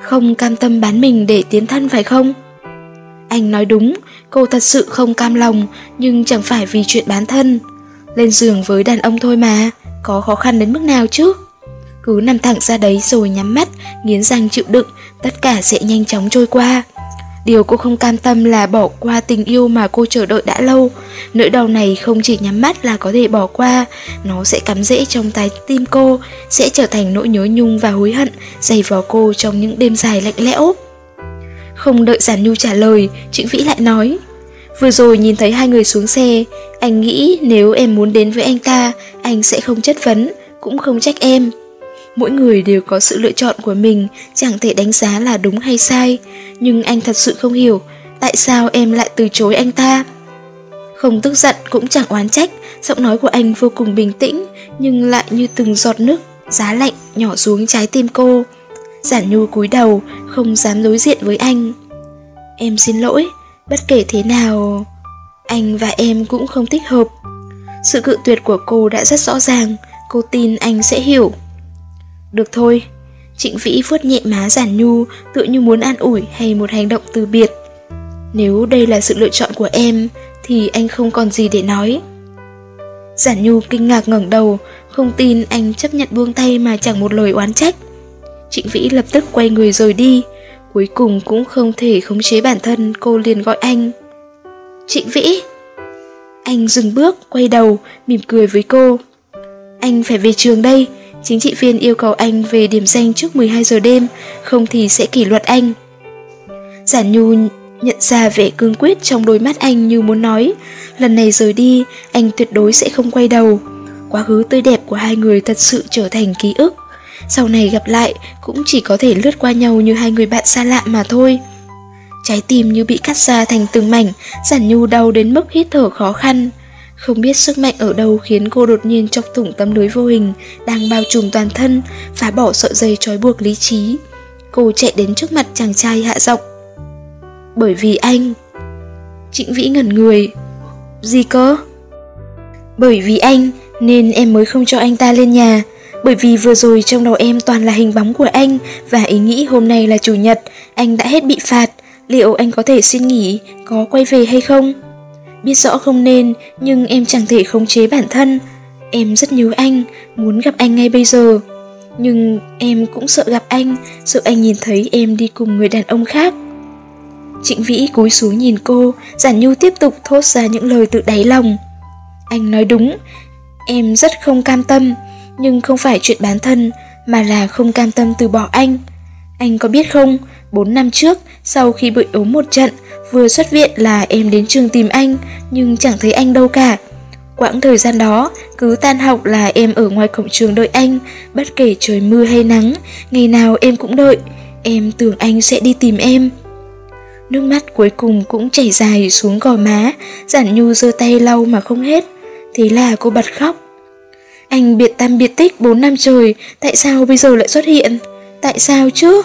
Không cam tâm bán mình để tiến thân phải không? Anh nói đúng, cô thật sự không cam lòng, nhưng chẳng phải vì chuyện bán thân. Lên giường với đàn ông thôi mà, có khó khăn đến mức nào chứ? Cứ nằm thẳng ra đấy rồi nhắm mắt, nghiến răng chịu đựng, tất cả sẽ nhanh chóng trôi qua. Điều cô không cam tâm là bỏ qua tình yêu mà cô chờ đợi đã lâu. Nỗi đau này không chỉ nhắm mắt là có thể bỏ qua, nó sẽ cắm rễ trong trái tim cô, sẽ trở thành nỗi nhớ nhung và hối hận dày vò cô trong những đêm dài lạnh lẽo. Không đợi Giản Nhu trả lời, Trịnh Vĩ lại nói Vừa rồi nhìn thấy hai người xuống xe, anh nghĩ nếu em muốn đến với anh ta, anh sẽ không chất vấn, cũng không trách em. Mỗi người đều có sự lựa chọn của mình, chẳng thể đánh giá là đúng hay sai, nhưng anh thật sự không hiểu tại sao em lại từ chối anh ta. Không tức giận cũng chẳng oán trách, giọng nói của anh vô cùng bình tĩnh, nhưng lại như từng giọt nước, giá lạnh nhỏ xuống trái tim cô. Giản Nhu cúi đầu, không dám đối diện với anh. Em xin lỗi, bất kể thế nào, anh và em cũng không thích hợp. Sự cự tuyệt của cô đã rất rõ ràng, cô tin anh sẽ hiểu. Được thôi, Trịnh Vĩ vuốt nhẹ má Giản Nhu tự như muốn an ủi hay một hành động từ biệt. Nếu đây là sự lựa chọn của em, thì anh không còn gì để nói. Giản Nhu kinh ngạc ngẩng đầu, không tin anh chấp nhận buông tay mà chẳng một lời oán trách. Trịnh Vĩ lập tức quay người rồi đi, cuối cùng cũng không thể khống chế bản thân, cô liền gọi anh. Trịnh Vĩ! Anh dừng bước, quay đầu, mỉm cười với cô. Anh phải về trường đây, chính trị viên yêu cầu anh về điểm danh trước 12 giờ đêm, không thì sẽ kỷ luật anh. Giản Nhu nhận ra vẻ cương quyết trong đôi mắt anh như muốn nói, lần này rời đi, anh tuyệt đối sẽ không quay đầu. Quá khứ tươi đẹp của hai người thật sự trở thành ký ức sau này gặp lại cũng chỉ có thể lướt qua nhau như hai người bạn xa lạ mà thôi. Trái tim như bị cắt ra thành từng mảnh, giản nhu đau đến mức hít thở khó khăn. Không biết sức mạnh ở đâu khiến cô đột nhiên chọc thủng tấm lưới vô hình đang bao trùm toàn thân, phá bỏ sợi dây trói buộc lý trí. Cô chạy đến trước mặt chàng trai hạ giọng. Bởi vì anh... Trịnh Vĩ ngẩn người. Gì cơ? Bởi vì anh, nên em mới không cho anh ta lên nhà. Bởi vì vừa rồi trong đầu em toàn là hình bóng của anh và ý nghĩ hôm nay là chủ nhật, anh đã hết bị phạt, liệu anh có thể xin nghỉ, có quay về hay không? Biết rõ không nên, nhưng em chẳng thể khống chế bản thân. Em rất nhớ anh, muốn gặp anh ngay bây giờ. Nhưng em cũng sợ gặp anh, sợ anh nhìn thấy em đi cùng người đàn ông khác. Trịnh Vĩ cúi xuống nhìn cô, Giản Nhu tiếp tục thốt ra những lời tự đáy lòng. Anh nói đúng, em rất không cam tâm, nhưng không phải chuyện bán thân, mà là không cam tâm từ bỏ anh. Anh có biết không, 4 năm trước, sau khi bị ốm một trận, vừa xuất viện là em đến trường tìm anh, nhưng chẳng thấy anh đâu cả. Quãng thời gian đó, cứ tan học là em ở ngoài cổng trường đợi anh, bất kể trời mưa hay nắng, ngày nào em cũng đợi, em tưởng anh sẽ đi tìm em. Nước mắt cuối cùng cũng chảy dài xuống gò má, giản nhu giơ tay lau mà không hết. Thế là cô bật khóc. Anh biệt tam biệt tích 4 năm trời, tại sao bây giờ lại xuất hiện? Tại sao chứ?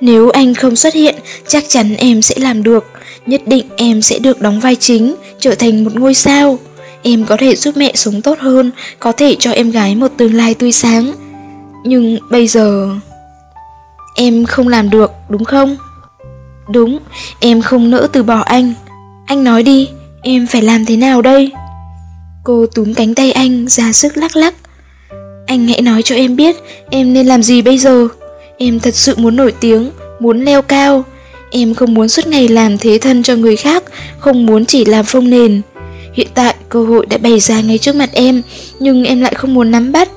Nếu anh không xuất hiện, chắc chắn em sẽ làm được. Nhất định em sẽ được đóng vai chính, trở thành một ngôi sao. Em có thể giúp mẹ sống tốt hơn, có thể cho em gái một tương lai tươi sáng. Nhưng bây giờ... Em không làm được, đúng không? Đúng, em không nỡ từ bỏ anh. Anh nói đi, em phải làm thế nào đây? Cô túm cánh tay anh ra sức lắc lắc Anh hãy nói cho em biết Em nên làm gì bây giờ Em thật sự muốn nổi tiếng Muốn leo cao. Em không muốn suốt ngày làm thế thân cho người khác Không muốn chỉ làm phông nền. Hiện tại cơ hội đã bày ra ngay trước mặt em Nhưng em lại không muốn nắm bắt.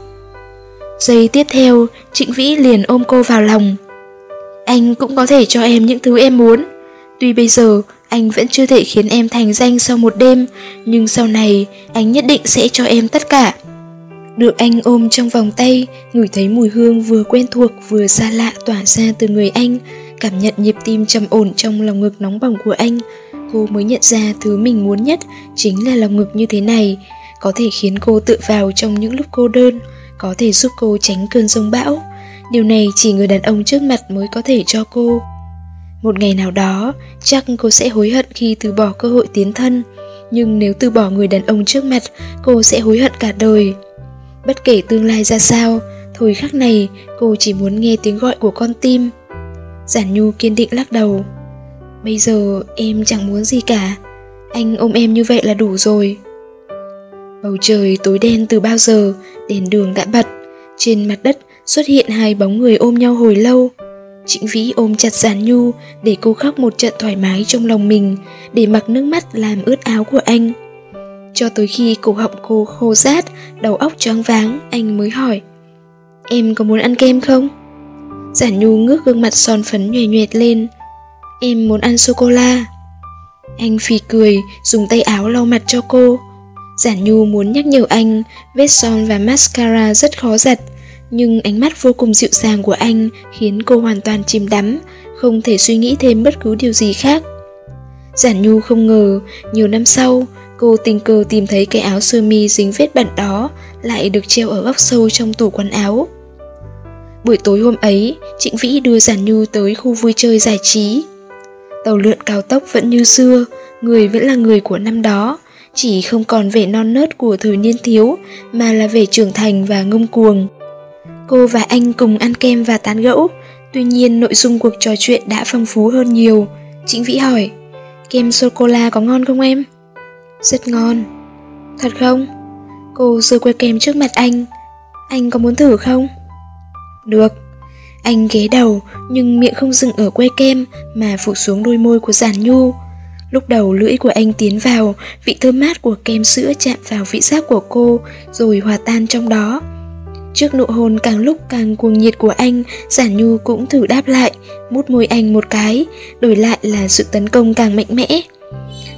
Giây tiếp theo Trịnh Vĩ liền ôm cô vào lòng. Anh cũng có thể cho em những thứ em muốn. Tuy bây giờ anh vẫn chưa thể khiến em thành danh sau một đêm, nhưng sau này anh nhất định sẽ cho em tất cả. Được anh ôm trong vòng tay, ngửi thấy mùi hương vừa quen thuộc vừa xa lạ tỏa ra từ người anh, cảm nhận nhịp tim trầm ổn trong lòng ngực nóng bỏng của anh. Cô mới nhận ra thứ mình muốn nhất chính là lòng ngực như thế này, có thể khiến cô tự vào trong những lúc cô đơn, có thể giúp cô tránh cơn rông bão. Điều này chỉ người đàn ông trước mặt mới có thể cho cô. Một ngày nào đó, chắc cô sẽ hối hận khi từ bỏ cơ hội tiến thân, nhưng nếu từ bỏ người đàn ông trước mặt, cô sẽ hối hận cả đời. Bất kể tương lai ra sao, thời khắc này cô chỉ muốn nghe tiếng gọi của con tim. Giản Nhu kiên định lắc đầu. Bây giờ em chẳng muốn gì cả, anh ôm em như vậy là đủ rồi. Bầu trời tối đen từ bao giờ, đèn đường đã bật, trên mặt đất xuất hiện hai bóng người ôm nhau hồi lâu. Trịnh Vĩ ôm chặt Giản Nhu để cô khóc một trận thoải mái trong lòng mình, để mặc nước mắt làm ướt áo của anh. Cho tới khi cổ họng cô khô rát, đầu óc choáng váng, anh mới hỏi Em có muốn ăn kem không? Giản Nhu ngước gương mặt son phấn nhòe nhoẹt lên Em muốn ăn sô-cô-la. Anh phì cười, dùng tay áo lau mặt cho cô. Giản Nhu muốn nhắc nhở anh Vết son và mascara rất khó giật Nhưng ánh mắt vô cùng dịu dàng của anh Khiến cô hoàn toàn chìm đắm Không thể suy nghĩ thêm bất cứ điều gì khác. Giản Nhu không ngờ Nhiều năm sau Cô tình cờ tìm thấy cái áo sơ mi dính vết bẩn đó lại được treo ở góc sâu trong tủ quần áo. Buổi tối hôm ấy, Trịnh Vĩ đưa Giản Nhu tới khu vui chơi giải trí. Tàu lượn cao tốc vẫn như xưa, người vẫn là người của năm đó, chỉ không còn vẻ non nớt của thời niên thiếu mà là vẻ trưởng thành và ngông cuồng. Cô và anh cùng ăn kem và tán gẫu, tuy nhiên nội dung cuộc trò chuyện đã phong phú hơn nhiều. Trịnh Vĩ hỏi, kem sô-cô-la có ngon không em? Rất ngon. Thật không? Cô rơi que kem trước mặt anh. Anh có muốn thử không? Được. Anh ghé đầu, nhưng miệng không dừng ở que kem Mà phụ xuống đôi môi của giản nhu. Lúc đầu lưỡi của anh tiến vào, Vị thơm mát của kem sữa chạm vào vị giác của cô, Rồi hòa tan trong đó. Trước nụ hôn càng lúc càng cuồng nhiệt của anh, Giản nhu cũng thử đáp lại, Mút môi anh một cái, Đổi lại là sự tấn công càng mạnh mẽ.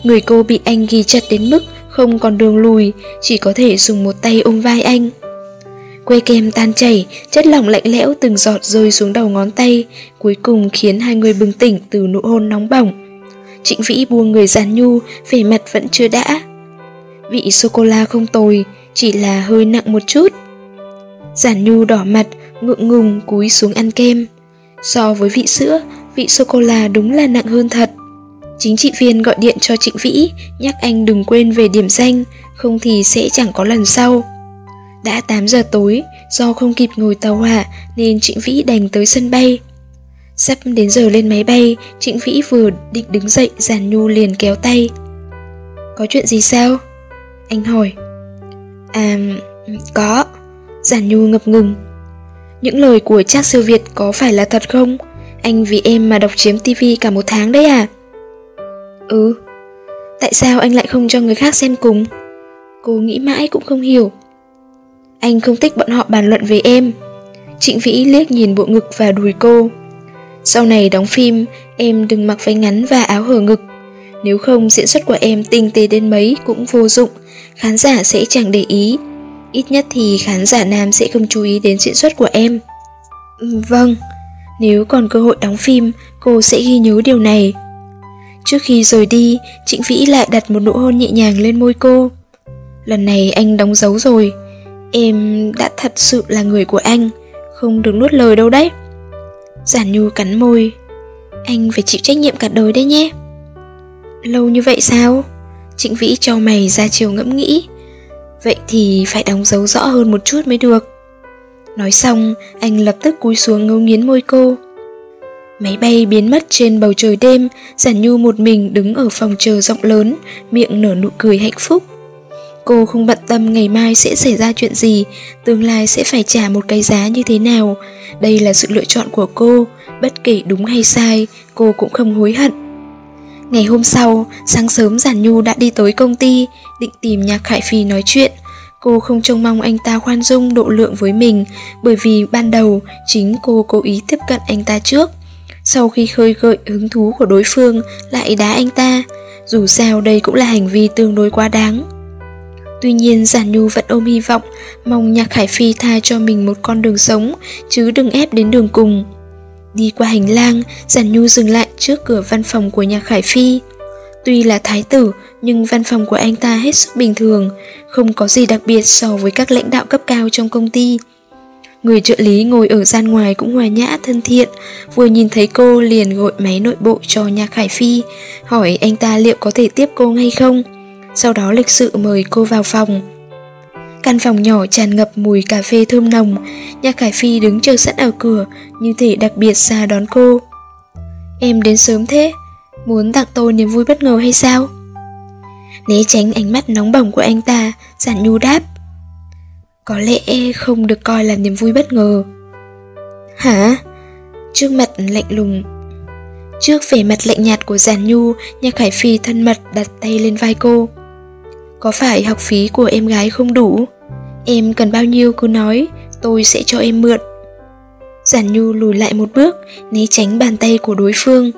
Người cô bị anh ghi chặt đến mức không còn đường lùi, chỉ có thể dùng một tay ôm vai anh. Que kem tan chảy, chất lỏng lạnh lẽo từng giọt rơi xuống đầu ngón tay, cuối cùng khiến hai người bừng tỉnh từ nụ hôn nóng bỏng. Trịnh Vĩ buông người giàn nhu, vẻ mặt vẫn chưa đã. Vị sô-cô-la không tồi, chỉ là hơi nặng một chút. Giản nhu đỏ mặt, ngượng ngùng cúi xuống ăn kem. So với vị sữa, vị sô-cô-la đúng là nặng hơn thật. Chính trị viên gọi điện cho Trịnh Vĩ, nhắc anh đừng quên về điểm danh, không thì sẽ chẳng có lần sau. Đã 8 giờ tối, do không kịp ngồi tàu hỏa nên Trịnh Vĩ đành tới sân bay. Sắp đến giờ lên máy bay, Trịnh Vĩ vừa định đứng dậy, Giản Nhu liền kéo tay. Có chuyện gì sao? Anh hỏi. À, có. Giản Nhu ngập ngừng. Những lời của Trác Siêu Việt có phải là thật không? Anh vì em mà đọc chiếm tivi cả một tháng đấy à? Ừ. Tại sao anh lại không cho người khác xem cùng? Cô nghĩ mãi cũng không hiểu. Anh không thích bọn họ bàn luận về em. Trịnh Vĩ liếc nhìn bộ ngực và đùi cô. Sau này đóng phim, Em đừng mặc váy ngắn và áo hở ngực. Nếu không, diễn xuất của em tinh tế đến mấy cũng vô dụng. Khán giả sẽ chẳng để ý. Ít nhất thì khán giả nam sẽ không chú ý đến diễn xuất của em. Ừ, vâng. Nếu còn cơ hội đóng phim, Cô sẽ ghi nhớ điều này. Trước khi rời đi, Trịnh Vĩ lại đặt một nụ hôn nhẹ nhàng lên môi cô. Lần này anh đóng dấu rồi, em đã thật sự là người của anh, không được nuốt lời đâu đấy. Giản Nhu cắn môi, anh phải chịu trách nhiệm cả đời đấy nhé. Lâu như vậy sao? Trịnh Vĩ cho mày ra chiều ngẫm nghĩ. Vậy thì phải đóng dấu rõ hơn một chút mới được. Nói xong, anh lập tức cúi xuống ngấu nghiến môi cô. Máy bay biến mất trên bầu trời đêm, Giản Nhu một mình đứng ở phòng chờ rộng lớn, miệng nở nụ cười hạnh phúc. Cô không bận tâm ngày mai sẽ xảy ra chuyện gì, tương lai sẽ phải trả một cái giá như thế nào. Đây là sự lựa chọn của cô, bất kể đúng hay sai, cô cũng không hối hận. Ngày hôm sau, sáng sớm Giản Nhu đã đi tới công ty, định tìm Nhạc Khải Phi nói chuyện. Cô không trông mong anh ta khoan dung độ lượng với mình, bởi vì ban đầu chính cô cố ý tiếp cận anh ta trước. Sau khi khơi gợi hứng thú của đối phương lại đá anh ta Dù sao đây cũng là hành vi tương đối quá đáng Tuy nhiên Giản Nhu vẫn ôm hy vọng, mong Nhạc Khải Phi tha cho mình một con đường sống, chứ đừng ép đến đường cùng. Đi qua hành lang, Giản Nhu dừng lại trước cửa văn phòng của Nhạc Khải Phi. Tuy là thái tử, nhưng văn phòng của anh ta hết sức bình thường, không có gì đặc biệt so với các lãnh đạo cấp cao trong công ty. Người trợ lý ngồi ở gian ngoài cũng hòa nhã thân thiện, vừa nhìn thấy cô liền gọi máy nội bộ cho nhà Khải Phi, hỏi anh ta liệu có thể tiếp cô ngay không. Sau đó lịch sự mời cô vào phòng. Căn phòng nhỏ tràn ngập mùi cà phê thơm nồng, nhà Khải Phi đứng chờ sẵn ở cửa, như thể đặc biệt xa đón cô. Em đến sớm thế, muốn tặng tôi niềm vui bất ngờ hay sao? Né tránh ánh mắt nóng bỏng của anh ta, giản nhu đáp. Có lẽ không được coi là niềm vui bất ngờ. Hả? Trước mặt lạnh lùng Trước vẻ mặt lạnh nhạt của Giản Nhu, Nhạc Khải Phi thân mật đặt tay lên vai cô. Có phải học phí của em gái không đủ? Em cần bao nhiêu cứ nói, tôi sẽ cho em mượn. Giản Nhu lùi lại một bước, né tránh bàn tay của đối phương.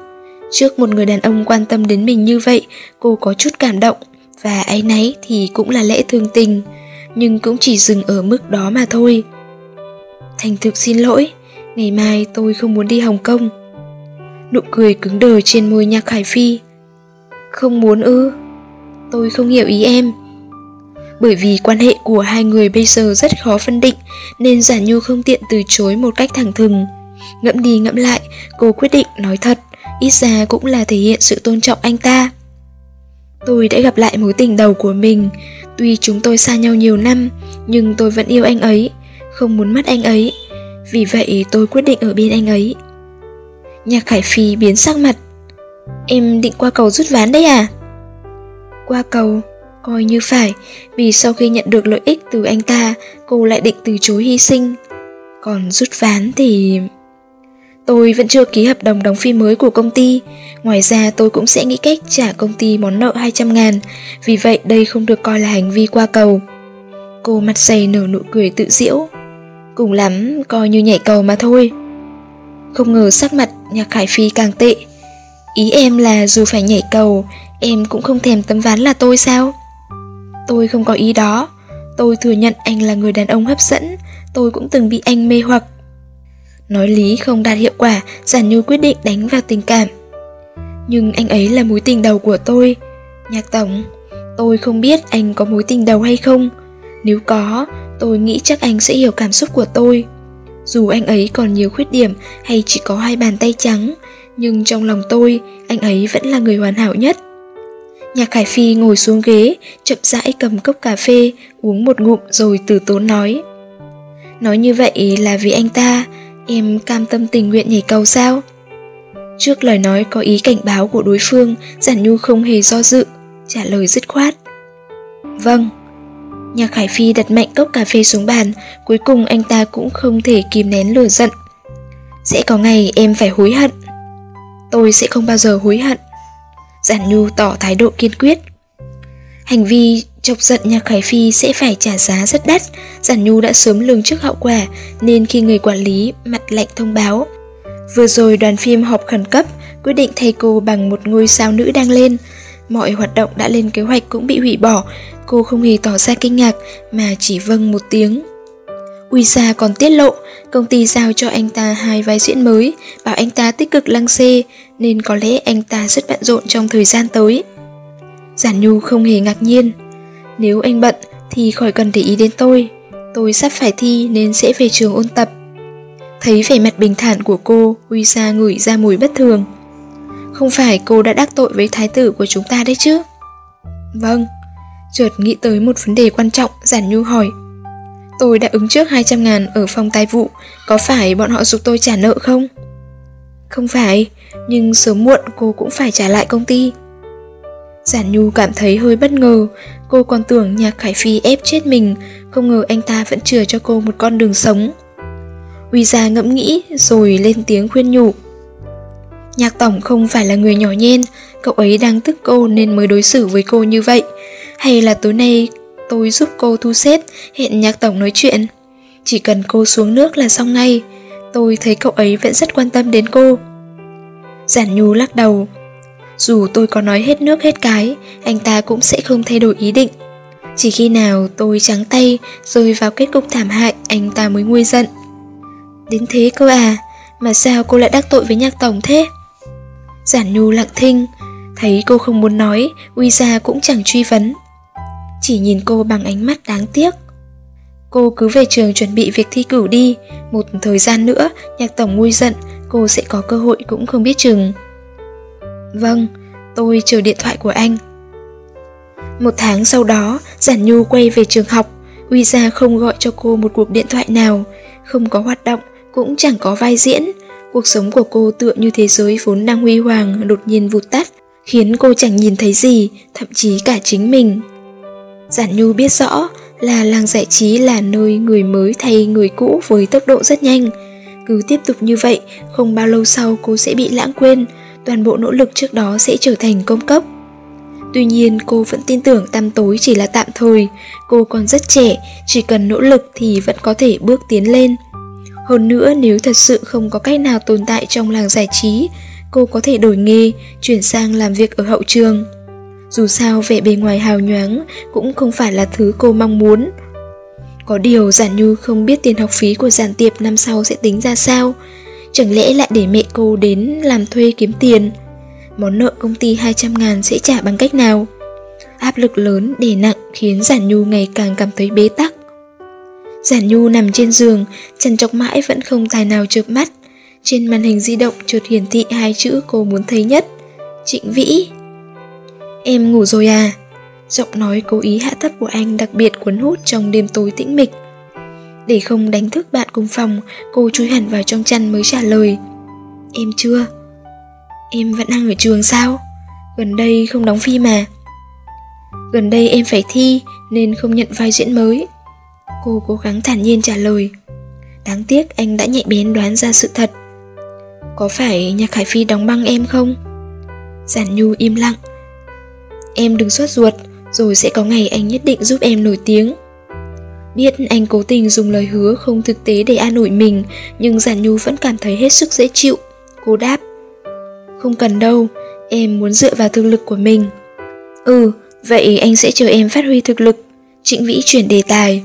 Trước một người đàn ông quan tâm đến mình như vậy, cô có chút cảm động, và áy náy thì cũng là lẽ thương tình, nhưng cũng chỉ dừng ở mức đó mà thôi. Thành thực xin lỗi, ngày mai tôi không muốn đi Hồng Kông. Nụ cười cứng đờ trên môi Nhạc Khải Phi. Không muốn ư? Tôi không hiểu ý em. Bởi vì quan hệ của hai người bây giờ rất khó phân định nên Giả Nhu không tiện từ chối một cách thẳng thừng. Ngẫm đi ngẫm lại, cô quyết định nói thật, ít ra cũng là thể hiện sự tôn trọng anh ta. Tôi đã gặp lại mối tình đầu của mình, tuy chúng tôi xa nhau nhiều năm, nhưng tôi vẫn yêu anh ấy, không muốn mất anh ấy. Vì vậy tôi quyết định ở bên anh ấy. Nhạc Khải Phi biến sắc mặt. Em định qua cầu rút ván đấy à? Qua cầu, coi như phải, vì sau khi nhận được lợi ích từ anh ta, cô lại định từ chối hy sinh. Còn rút ván thì... Tôi vẫn chưa ký hợp đồng đóng phim mới của công ty, ngoài ra tôi cũng sẽ nghĩ cách trả công ty món nợ 200 ngàn, vì vậy đây không được coi là hành vi qua cầu. Cô mặt dày nở nụ cười tự diễu. Cùng lắm, coi như nhảy cầu mà thôi. Không ngờ sắc mặt nhạc Khải Phi càng tệ. Ý em là dù phải nhảy cầu, em cũng không thèm tấm ván là tôi sao? Tôi không có ý đó. Tôi thừa nhận anh là người đàn ông hấp dẫn, tôi cũng từng bị anh mê hoặc. Nói lý không đạt hiệu quả, Giản Như quyết định đánh vào tình cảm. Nhưng anh ấy là mối tình đầu của tôi. Nhạc Tổng, tôi không biết anh có mối tình đầu hay không. Nếu có, tôi nghĩ chắc anh sẽ hiểu cảm xúc của tôi. Dù anh ấy còn nhiều khuyết điểm hay chỉ có hai bàn tay trắng, nhưng trong lòng tôi, anh ấy vẫn là người hoàn hảo nhất. Nhạc Khải Phi ngồi xuống ghế, chậm rãi cầm cốc cà phê, uống một ngụm rồi từ tốn nói. Nói như vậy là vì anh ta, em cam tâm tình nguyện nhảy cầu sao? Trước lời nói có ý cảnh báo của đối phương, Giản Nhu không hề do dự, trả lời dứt khoát. Vâng. Nhạc Khải Phi đặt mạnh cốc cà phê xuống bàn, cuối cùng anh ta cũng không thể kìm nén lửa giận. Sẽ có ngày em phải hối hận. Tôi sẽ không bao giờ hối hận. Giản Nhu tỏ thái độ kiên quyết. Hành vi chọc giận Nhạc Khải Phi sẽ phải trả giá rất đắt. Giản Nhu đã sớm lường trước hậu quả nên khi người quản lý mặt lạnh thông báo. Vừa rồi đoàn phim họp khẩn cấp quyết định thay cô bằng một ngôi sao nữ đang lên. Mọi hoạt động đã lên kế hoạch cũng bị hủy bỏ Cô không hề tỏ ra kinh ngạc mà chỉ vâng một tiếng. Uy Sa còn tiết lộ, công ty giao cho anh ta hai vai diễn mới, bảo anh ta tích cực lăng xê, nên có lẽ anh ta rất bận rộn trong thời gian tới. Giản Nhu không hề ngạc nhiên. Nếu anh bận thì khỏi cần để ý đến tôi. Tôi sắp phải thi nên sẽ về trường ôn tập. Thấy vẻ mặt bình thản của cô, Uisa ngửi ra mùi bất thường. Không phải cô đã đắc tội với thái tử của chúng ta đấy chứ? Vâng, Chợt nghĩ tới một vấn đề quan trọng, Giản Nhu hỏi. Tôi đã ứng trước 200 ngàn ở phòng tài vụ, có phải bọn họ giúp tôi trả nợ không? Không phải, nhưng sớm muộn cô cũng phải trả lại công ty. Giản Nhu cảm thấy hơi bất ngờ, cô còn tưởng nhạc Khải Phi ép chết mình, không ngờ anh ta vẫn chừa cho cô một con đường sống. Uy gia ngẫm nghĩ rồi lên tiếng khuyên nhủ. Nhạc Tổng không phải là người nhỏ nhen, cậu ấy đang tức cô nên mới đối xử với cô như vậy. Hay là tối nay tôi giúp cô thu xếp hẹn nhạc tổng nói chuyện Chỉ cần cô xuống nước là xong ngay Tôi thấy cậu ấy vẫn rất quan tâm đến cô Giản Nhu lắc đầu dù tôi có nói hết nước hết cái Anh ta cũng sẽ không thay đổi ý định Chỉ khi nào tôi trắng tay rơi vào kết cục thảm hại anh ta mới nguôi giận. Đến thế cơ à, mà sao cô lại đắc tội với nhạc tổng thế? Giản Nhu lặng thinh, thấy cô không muốn nói, Uy Gia cũng chẳng truy vấn. Chỉ nhìn cô bằng ánh mắt đáng tiếc. Cô cứ về trường chuẩn bị việc thi cử đi, một thời gian nữa nhạc tổng nguôi giận, cô sẽ có cơ hội cũng không biết chừng. Vâng, tôi chờ điện thoại của anh. Một tháng sau đó, Giản Nhu quay về trường học, Uy Gia không gọi cho cô một cuộc điện thoại nào, không có hoạt động, cũng chẳng có vai diễn. Cuộc sống của cô tựa như thế giới vốn đang huy hoàng đột nhiên vụt tắt, khiến cô chẳng nhìn thấy gì, thậm chí cả chính mình. Giản Nhu biết rõ là làng giải trí là nơi người mới thay người cũ với tốc độ rất nhanh. Cứ tiếp tục như vậy, không bao lâu sau cô sẽ bị lãng quên, toàn bộ nỗ lực trước đó sẽ trở thành công cốc. Tuy nhiên cô vẫn tin tưởng tăm tối chỉ là tạm thời, cô còn rất trẻ, chỉ cần nỗ lực thì vẫn có thể bước tiến lên. Hơn nữa nếu thật sự không có cách nào tồn tại trong làng giải trí, cô có thể đổi nghề, chuyển sang làm việc ở hậu trường. Dù sao vẻ bề ngoài hào nhoáng cũng không phải là thứ cô mong muốn. Có điều Giản Nhu không biết tiền học phí của giản tiệp năm sau sẽ tính ra sao. Chẳng lẽ lại để mẹ cô đến làm thuê kiếm tiền? Món nợ công ty 200 ngàn sẽ trả bằng cách nào? Áp lực lớn đè nặng khiến Giản Nhu ngày càng cảm thấy bế tắc. Giản Nhu nằm trên giường, chăn chọc mãi vẫn không tài nào chợp mắt. Trên màn hình di động chợt hiển thị hai chữ cô muốn thấy nhất. Trịnh Vĩ. Em ngủ rồi à? Giọng nói cố ý hạ thấp của anh đặc biệt cuốn hút trong đêm tối tĩnh mịch. Để không đánh thức bạn cùng phòng, cô chui hẳn vào trong chăn mới trả lời. Em chưa. Em vẫn đang ở trường sao? Gần đây không đóng phim mà. Gần đây em phải thi nên không nhận vai diễn mới. Cô cố gắng thản nhiên trả lời. Đáng tiếc anh đã nhạy bén đoán ra sự thật. Có phải Nhạc Khải Phi đóng băng em không? Giản Nhu im lặng. Em đừng sốt ruột, rồi sẽ có ngày anh nhất định giúp em nổi tiếng. Biết anh cố tình dùng lời hứa không thực tế để an ủi mình, nhưng Giản Nhu vẫn cảm thấy hết sức dễ chịu. Cô đáp, không cần đâu, em muốn dựa vào thực lực của mình. Ừ, vậy anh sẽ chờ em phát huy thực lực. Trịnh Vĩ chuyển đề tài.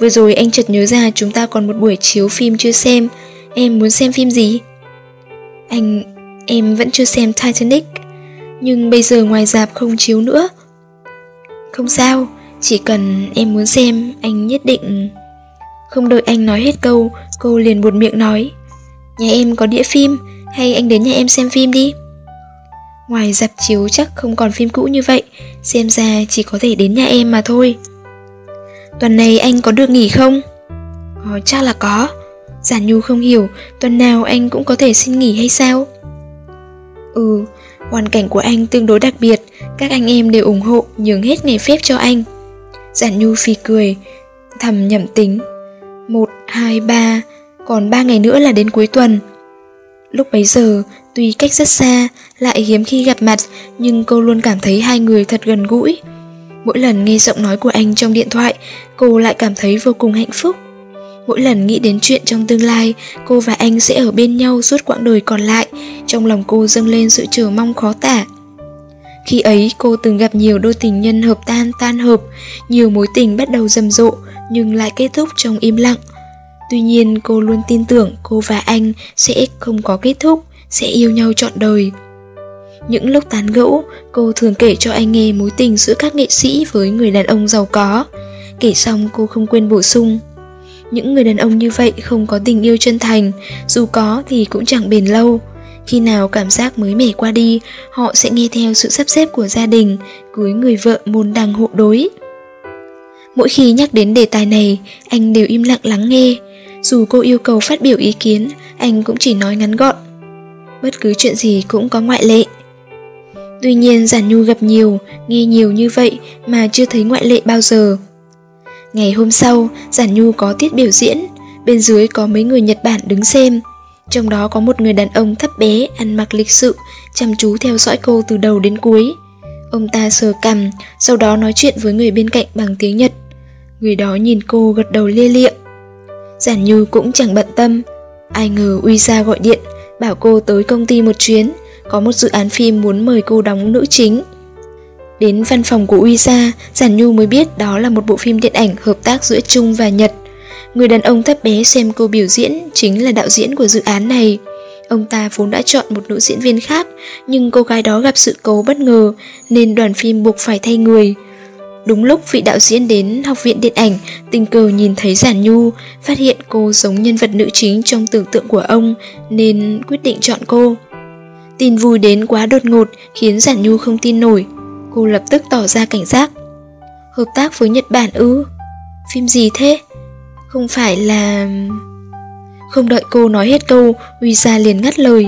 Vừa rồi anh chợt nhớ ra chúng ta còn một buổi chiếu phim chưa xem. Em muốn xem phim gì? Anh... em vẫn chưa xem Titanic. Nhưng bây giờ ngoài dạp không chiếu nữa. Không sao, chỉ cần em muốn xem, anh nhất định... Không đợi anh nói hết câu, cô liền buột miệng nói. Nhà em có đĩa phim, hay anh đến nhà em xem phim đi Ngoài dạp chiếu chắc không còn phim cũ như vậy Xem ra chỉ có thể đến nhà em mà thôi Tuần này anh có được nghỉ không? Ờ, chắc là có Giản Nhu không hiểu Tuần nào anh cũng có thể xin nghỉ hay sao? Ừ, hoàn cảnh của anh tương đối đặc biệt Các anh em đều ủng hộ nhường hết ngày phép cho anh Giản Nhu phì cười Thầm nhẩm tính một hai ba Còn ba ngày nữa là đến cuối tuần Lúc bấy giờ, tuy cách rất xa, lại hiếm khi gặp mặt, nhưng cô luôn cảm thấy hai người thật gần gũi. Mỗi lần nghe giọng nói của anh trong điện thoại, cô lại cảm thấy vô cùng hạnh phúc. Mỗi lần nghĩ đến chuyện trong tương lai, cô và anh sẽ ở bên nhau suốt quãng đời còn lại, trong lòng cô dâng lên sự chờ mong khó tả. Khi ấy cô từng gặp nhiều đôi tình nhân hợp tan tan hợp, nhiều mối tình bắt đầu rầm rộ nhưng lại kết thúc trong im lặng. Tuy nhiên cô luôn tin tưởng cô và anh sẽ không có kết thúc, sẽ yêu nhau trọn đời. Những lúc tán gẫu, cô thường kể cho anh nghe mối tình giữa các nghệ sĩ với người đàn ông giàu có. Kể xong cô không quên bổ sung. Những người đàn ông như vậy không có tình yêu chân thành, dù có thì cũng chẳng bền lâu. Khi nào cảm giác mới mẻ qua đi, họ sẽ nghe theo sự sắp xếp của gia đình, cưới người vợ môn đăng hộ đối. Mỗi khi nhắc đến đề tài này, anh đều im lặng lắng nghe, dù cô yêu cầu phát biểu ý kiến, anh cũng chỉ nói ngắn gọn. Bất cứ chuyện gì cũng có ngoại lệ. Tuy nhiên Giản Nhu gặp nhiều, nghe nhiều như vậy mà chưa thấy ngoại lệ bao giờ. Ngày hôm sau, Giản Nhu có tiết biểu diễn, bên dưới có mấy người Nhật Bản đứng xem. Trong đó có một người đàn ông thấp bé, ăn mặc lịch sự, chăm chú theo dõi cô từ đầu đến cuối. Ông ta sờ cằm, sau đó nói chuyện với người bên cạnh bằng tiếng Nhật. Người đó nhìn cô gật đầu lia lịa. Giản Như cũng chẳng bận tâm Ai ngờ Uy Gia gọi điện Bảo cô tới công ty một chuyến Có một dự án phim muốn mời cô đóng nữ chính Đến văn phòng của Uy Gia, Giản Nhu mới biết đó là một bộ phim điện ảnh hợp tác giữa Trung và Nhật. Người đàn ông thấp bé xem cô biểu diễn chính là đạo diễn của dự án này. Ông ta vốn đã chọn một nữ diễn viên khác, nhưng cô gái đó gặp sự cố bất ngờ nên đoàn phim buộc phải thay người. Đúng lúc vị đạo diễn đến học viện điện ảnh, tình cờ nhìn thấy Giản Nhu, phát hiện cô giống nhân vật nữ chính trong tưởng tượng của ông nên quyết định chọn cô. Tin vui đến quá đột ngột khiến Giản Nhu không tin nổi. Cô lập tức tỏ ra cảnh giác. Hợp tác với Nhật Bản ư? Phim gì thế? Không phải là... Không đợi cô nói hết câu, Uy Gia liền ngắt lời.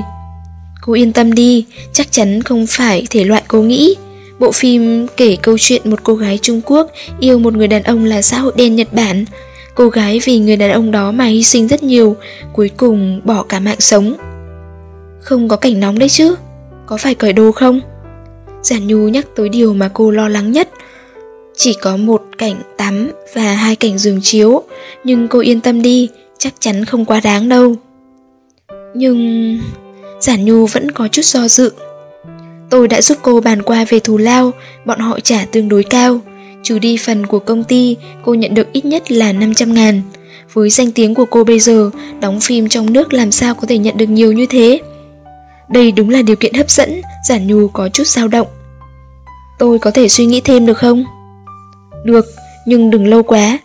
Cô yên tâm đi, chắc chắn không phải thể loại cô nghĩ. Bộ phim kể câu chuyện một cô gái Trung Quốc yêu một người đàn ông là xã hội đen Nhật Bản. Cô gái vì người đàn ông đó mà hy sinh rất nhiều, cuối cùng bỏ cả mạng sống. Không có cảnh nóng đấy chứ, có phải cởi đồ không? Giản Nhu nhắc tới điều mà cô lo lắng nhất. Chỉ có một cảnh tắm và hai cảnh giường chiếu, nhưng cô yên tâm đi, chắc chắn không quá đáng đâu. Nhưng... Giản Nhu vẫn có chút do dự. Tôi đã giúp cô bàn qua về thù lao, bọn họ trả tương đối cao. Trừ đi phần của công ty, cô nhận được ít nhất là 500 ngàn. Với danh tiếng của cô bây giờ, đóng phim trong nước làm sao có thể nhận được nhiều như thế? Đây đúng là điều kiện hấp dẫn, Giản Nhu có chút dao động. Tôi có thể suy nghĩ thêm được không? Được, nhưng đừng lâu quá.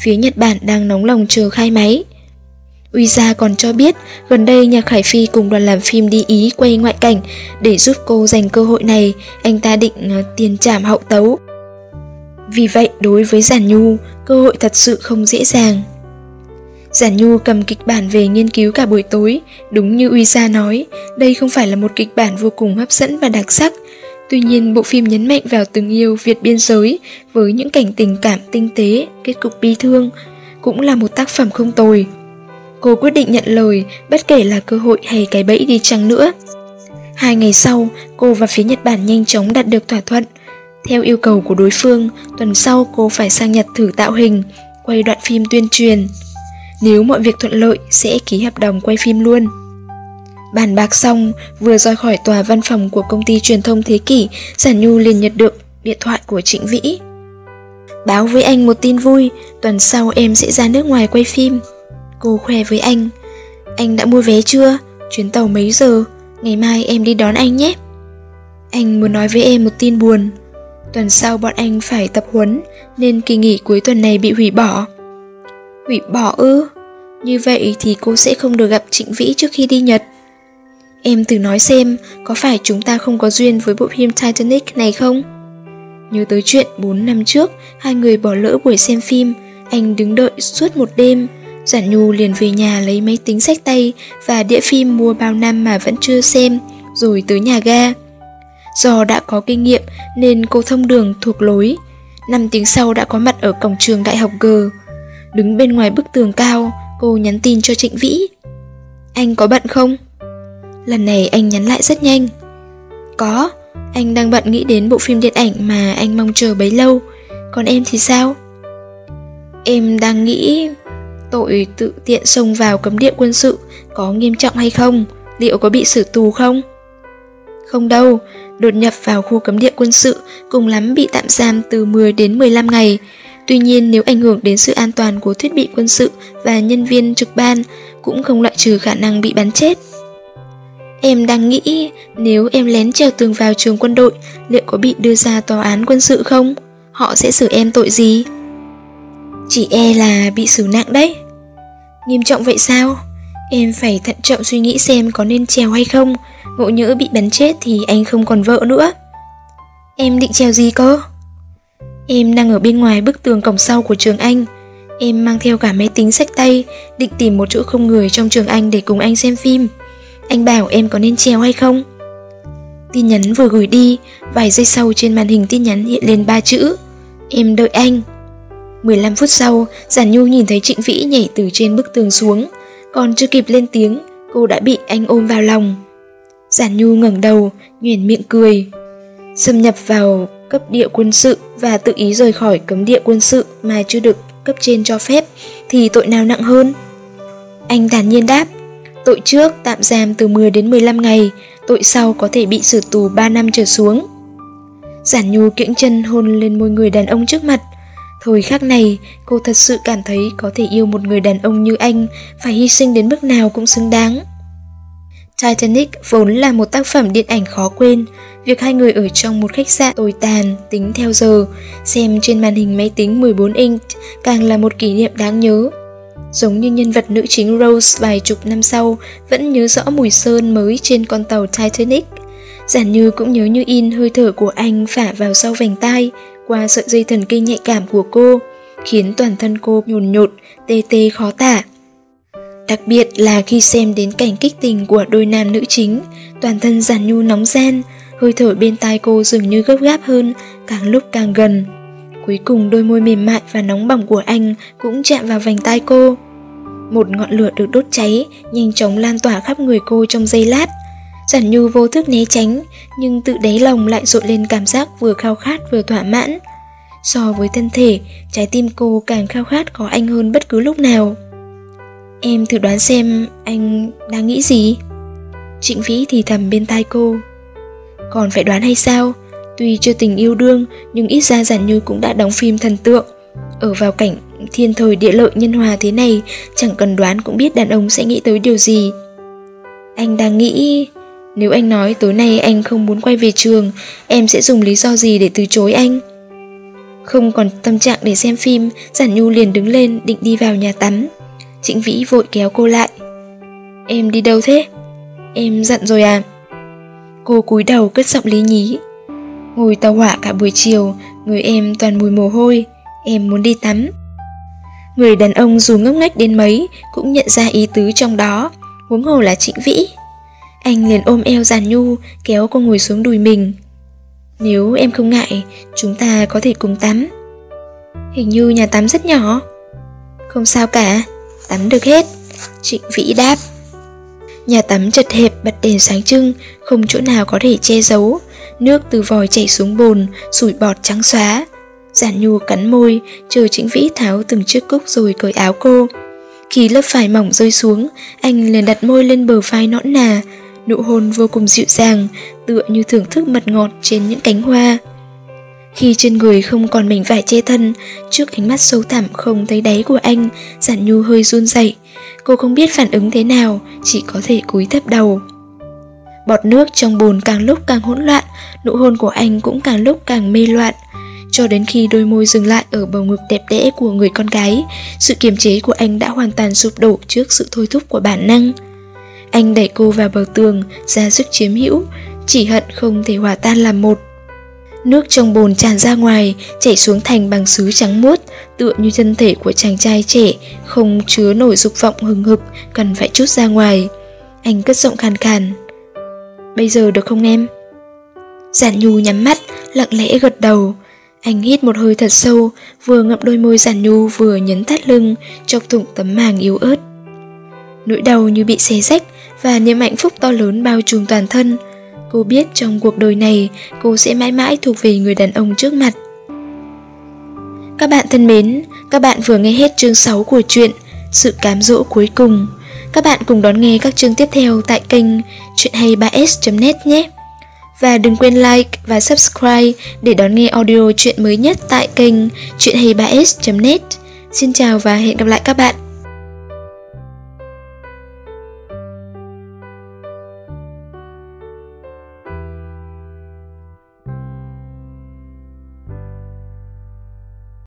Phía Nhật Bản đang nóng lòng chờ khai máy. Uy Gia còn cho biết gần đây nhà Khải Phi cùng đoàn làm phim đi Ý quay ngoại cảnh để giúp cô giành cơ hội này, anh ta định à, tiền trảm hậu tấu. Vì vậy đối với Giản Nhu, cơ hội thật sự không dễ dàng. Giản Nhu cầm kịch bản về nghiên cứu cả buổi tối, đúng như Uy Gia nói, đây không phải là một kịch bản vô cùng hấp dẫn và đặc sắc. Tuy nhiên, bộ phim nhấn mạnh vào tình yêu Việt biên giới với những cảnh tình cảm tinh tế, kết cục bi thương, cũng là một tác phẩm không tồi. Cô quyết định nhận lời, bất kể là cơ hội hay cái bẫy đi chăng nữa. Hai ngày sau, cô và phía Nhật Bản nhanh chóng đạt được thỏa thuận. Theo yêu cầu của đối phương, tuần sau cô phải sang Nhật thử tạo hình, quay đoạn phim tuyên truyền. Nếu mọi việc thuận lợi sẽ ký hợp đồng quay phim luôn. Bàn bạc xong, vừa rời khỏi tòa văn phòng của công ty truyền thông Thế Kỷ, Giản Nhu liền nhận được điện thoại của Trịnh Vĩ. Báo với anh một tin vui, tuần sau em sẽ ra nước ngoài quay phim. Cô khoe với anh. Anh đã mua vé chưa? Chuyến tàu mấy giờ? Ngày mai em đi đón anh nhé. Anh muốn nói với em một tin buồn. Tuần sau bọn anh phải tập huấn, nên kỳ nghỉ cuối tuần này bị hủy bỏ. Hủy bỏ ư? Như vậy thì cô sẽ không được gặp Trịnh Vĩ trước khi đi Nhật. Em thử nói xem, có phải chúng ta không có duyên với bộ phim Titanic này không? Nhớ tới chuyện 4 năm trước, hai người bỏ lỡ buổi xem phim, anh đứng đợi suốt một đêm. Giản Nhu liền về nhà lấy máy tính sách tay và đĩa phim mua bao năm mà vẫn chưa xem, rồi tới nhà ga. Do đã có kinh nghiệm nên cô thông đường thuộc lối. 5 tiếng sau đã có mặt ở cổng trường đại học G. Đứng bên ngoài bức tường cao, cô nhắn tin cho Trịnh Vĩ. Anh có bận không? Lần này anh nhắn lại rất nhanh. Có, anh đang bận nghĩ đến bộ phim điện ảnh mà anh mong chờ bấy lâu. Còn em thì sao? Em đang nghĩ tội tự tiện xông vào cấm địa quân sự có nghiêm trọng hay không? Liệu có bị xử tù không? Không đâu, đột nhập vào khu cấm địa quân sự cùng lắm bị tạm giam từ 10 đến 15 ngày. Tuy nhiên nếu ảnh hưởng đến sự an toàn của thiết bị quân sự và nhân viên trực ban cũng không loại trừ khả năng bị bắn chết. Em đang nghĩ, nếu em lén trèo tường vào trường quân đội, liệu có bị đưa ra tòa án quân sự không? Họ sẽ xử em tội gì? Chỉ e là bị xử nặng đấy. Nghiêm trọng vậy sao? Em phải thận trọng suy nghĩ xem có nên trèo hay không Ngộ nhỡ bị bắn chết thì anh không còn vợ nữa Em định trèo gì cơ? Em đang ở bên ngoài bức tường cổng sau của trường anh Em mang theo cả máy tính sách tay, Định tìm một chỗ không người trong trường anh để cùng anh xem phim anh bảo em có nên trèo hay không? Tin nhắn vừa gửi đi Vài giây sau trên màn hình tin nhắn hiện lên ba chữ Em đợi anh 15 phút sau, Giản Nhu nhìn thấy Trịnh Vĩ nhảy từ trên bức tường xuống còn chưa kịp lên tiếng, cô đã bị anh ôm vào lòng. Giản Nhu ngẩng đầu, nhoẻn miệng cười. Xâm nhập vào cấp địa quân sự và tự ý rời khỏi cấm địa quân sự mà chưa được cấp trên cho phép thì tội nào nặng hơn? Anh thản nhiên đáp, tội trước tạm giam từ 10 đến 15 ngày, tội sau có thể bị xử tù 3 năm trở xuống. Giản Nhu kiễng chân hôn lên môi người đàn ông trước mặt. Thời khắc này, cô thật sự cảm thấy có thể yêu một người đàn ông như anh, phải hy sinh đến mức nào cũng xứng đáng. Titanic vốn là một tác phẩm điện ảnh khó quên, việc hai người ở trong một khách sạn tồi tàn, tính theo giờ, xem trên màn hình máy tính 14 inch càng là một kỷ niệm đáng nhớ. Giống như nhân vật nữ chính Rose vài chục năm sau vẫn nhớ rõ mùi sơn mới trên con tàu Titanic. Giản Như cũng nhớ như in hơi thở của anh phả vào sau vành tai, qua sợi dây thần kinh nhạy cảm của cô, khiến toàn thân cô nhồn nhột, tê tê khó tả. Đặc biệt là khi xem đến cảnh kích tình của đôi nam nữ chính, toàn thân giản nhu nóng gian, hơi thở bên tai cô dường như gấp gáp hơn, càng lúc càng gần. Cuối cùng đôi môi mềm mại và nóng bỏng của anh cũng chạm vào vành tai cô. Một ngọn lửa được đốt cháy, nhanh chóng lan tỏa khắp người cô trong giây lát. Giản Nhu vô thức né tránh, nhưng tự đáy lòng lại dội lên cảm giác vừa khao khát vừa thỏa mãn. So với thân thể, trái tim cô càng khao khát có anh hơn bất cứ lúc nào. Em thử đoán xem anh đang nghĩ gì? Trịnh Vĩ thì thầm bên tai cô. Còn phải đoán hay sao? Tuy chưa tình yêu đương, nhưng ít ra Giản Như cũng đã đóng phim thần tượng. Ở vào cảnh thiên thời địa lợi nhân hòa thế này, chẳng cần đoán cũng biết đàn ông sẽ nghĩ tới điều gì. Anh đang nghĩ... Nếu anh nói tối nay anh không muốn quay về trường, em sẽ dùng lý do gì để từ chối anh? Không còn tâm trạng để xem phim, Giản Nhu liền đứng lên định đi vào nhà tắm. Trịnh Vĩ vội kéo cô lại. Em đi đâu thế? Em giận rồi à? Cô cúi đầu cất giọng lý nhí. Ngồi tàu hỏa cả buổi chiều, người em toàn mùi mồ hôi, em muốn đi tắm. Người đàn ông dù ngốc nghếch đến mấy cũng nhận ra ý tứ trong đó, huống hồ là Trịnh Vĩ. Anh liền ôm eo giàn nhu, kéo cô ngồi xuống đùi mình. Nếu em không ngại, chúng ta có thể cùng tắm. Hình như nhà tắm rất nhỏ. Không sao cả, tắm được hết. Trịnh Vĩ đáp. Nhà tắm chật hẹp bật đèn sáng trưng, không chỗ nào có thể che giấu. Nước từ vòi chảy xuống bồn, sủi bọt trắng xóa. Giản nhu cắn môi, chờ Trịnh Vĩ tháo từng chiếc cúc rồi cởi áo cô. Khi lớp vải mỏng rơi xuống, anh liền đặt môi lên bờ vai nõn nà, nụ hôn vô cùng dịu dàng, tựa như thưởng thức mật ngọt trên những cánh hoa. Khi trên người không còn mảnh vải che thân, trước ánh mắt sâu thẳm không thấy đáy của anh, Giản Nhu hơi run dậy. Cô không biết phản ứng thế nào, chỉ có thể cúi thấp đầu. Bọt nước trong bồn càng lúc càng hỗn loạn, nụ hôn của anh cũng càng lúc càng mê loạn. Cho đến khi đôi môi dừng lại ở bầu ngực đẹp đẽ của người con gái, sự kiềm chế của anh đã hoàn toàn sụp đổ trước sự thôi thúc của bản năng. Anh đẩy cô vào bờ tường, ra sức chiếm hữu, chỉ hận không thể hòa tan làm một. Nước trong bồn tràn ra ngoài, chảy xuống thành bằng sứ trắng muốt, tựa như thân thể của chàng trai trẻ, không chứa nổi dục vọng hừng hực, cần phải chút ra ngoài. Anh cất giọng khàn khàn. Bây giờ được không em? Giản nhu nhắm mắt, lặng lẽ gật đầu. Anh hít một hơi thật sâu, vừa ngậm đôi môi giản nhu vừa nhấn tắt lưng, chọc thủng tấm màng yếu ớt. Nỗi đau như bị xé rách và niềm hạnh phúc to lớn bao trùm toàn thân. Cô biết trong cuộc đời này cô sẽ mãi mãi thuộc về người đàn ông trước mặt. Các bạn thân mến, các bạn vừa nghe hết chương 6 của truyện Sự cám dỗ cuối cùng. Các bạn cùng đón nghe các chương tiếp theo tại kênh truyện hay 3s.net nhé. Và đừng quên like và subscribe để đón nghe audio chuyện mới nhất tại kênh chuyện 23s.net. Xin chào và hẹn gặp lại các bạn.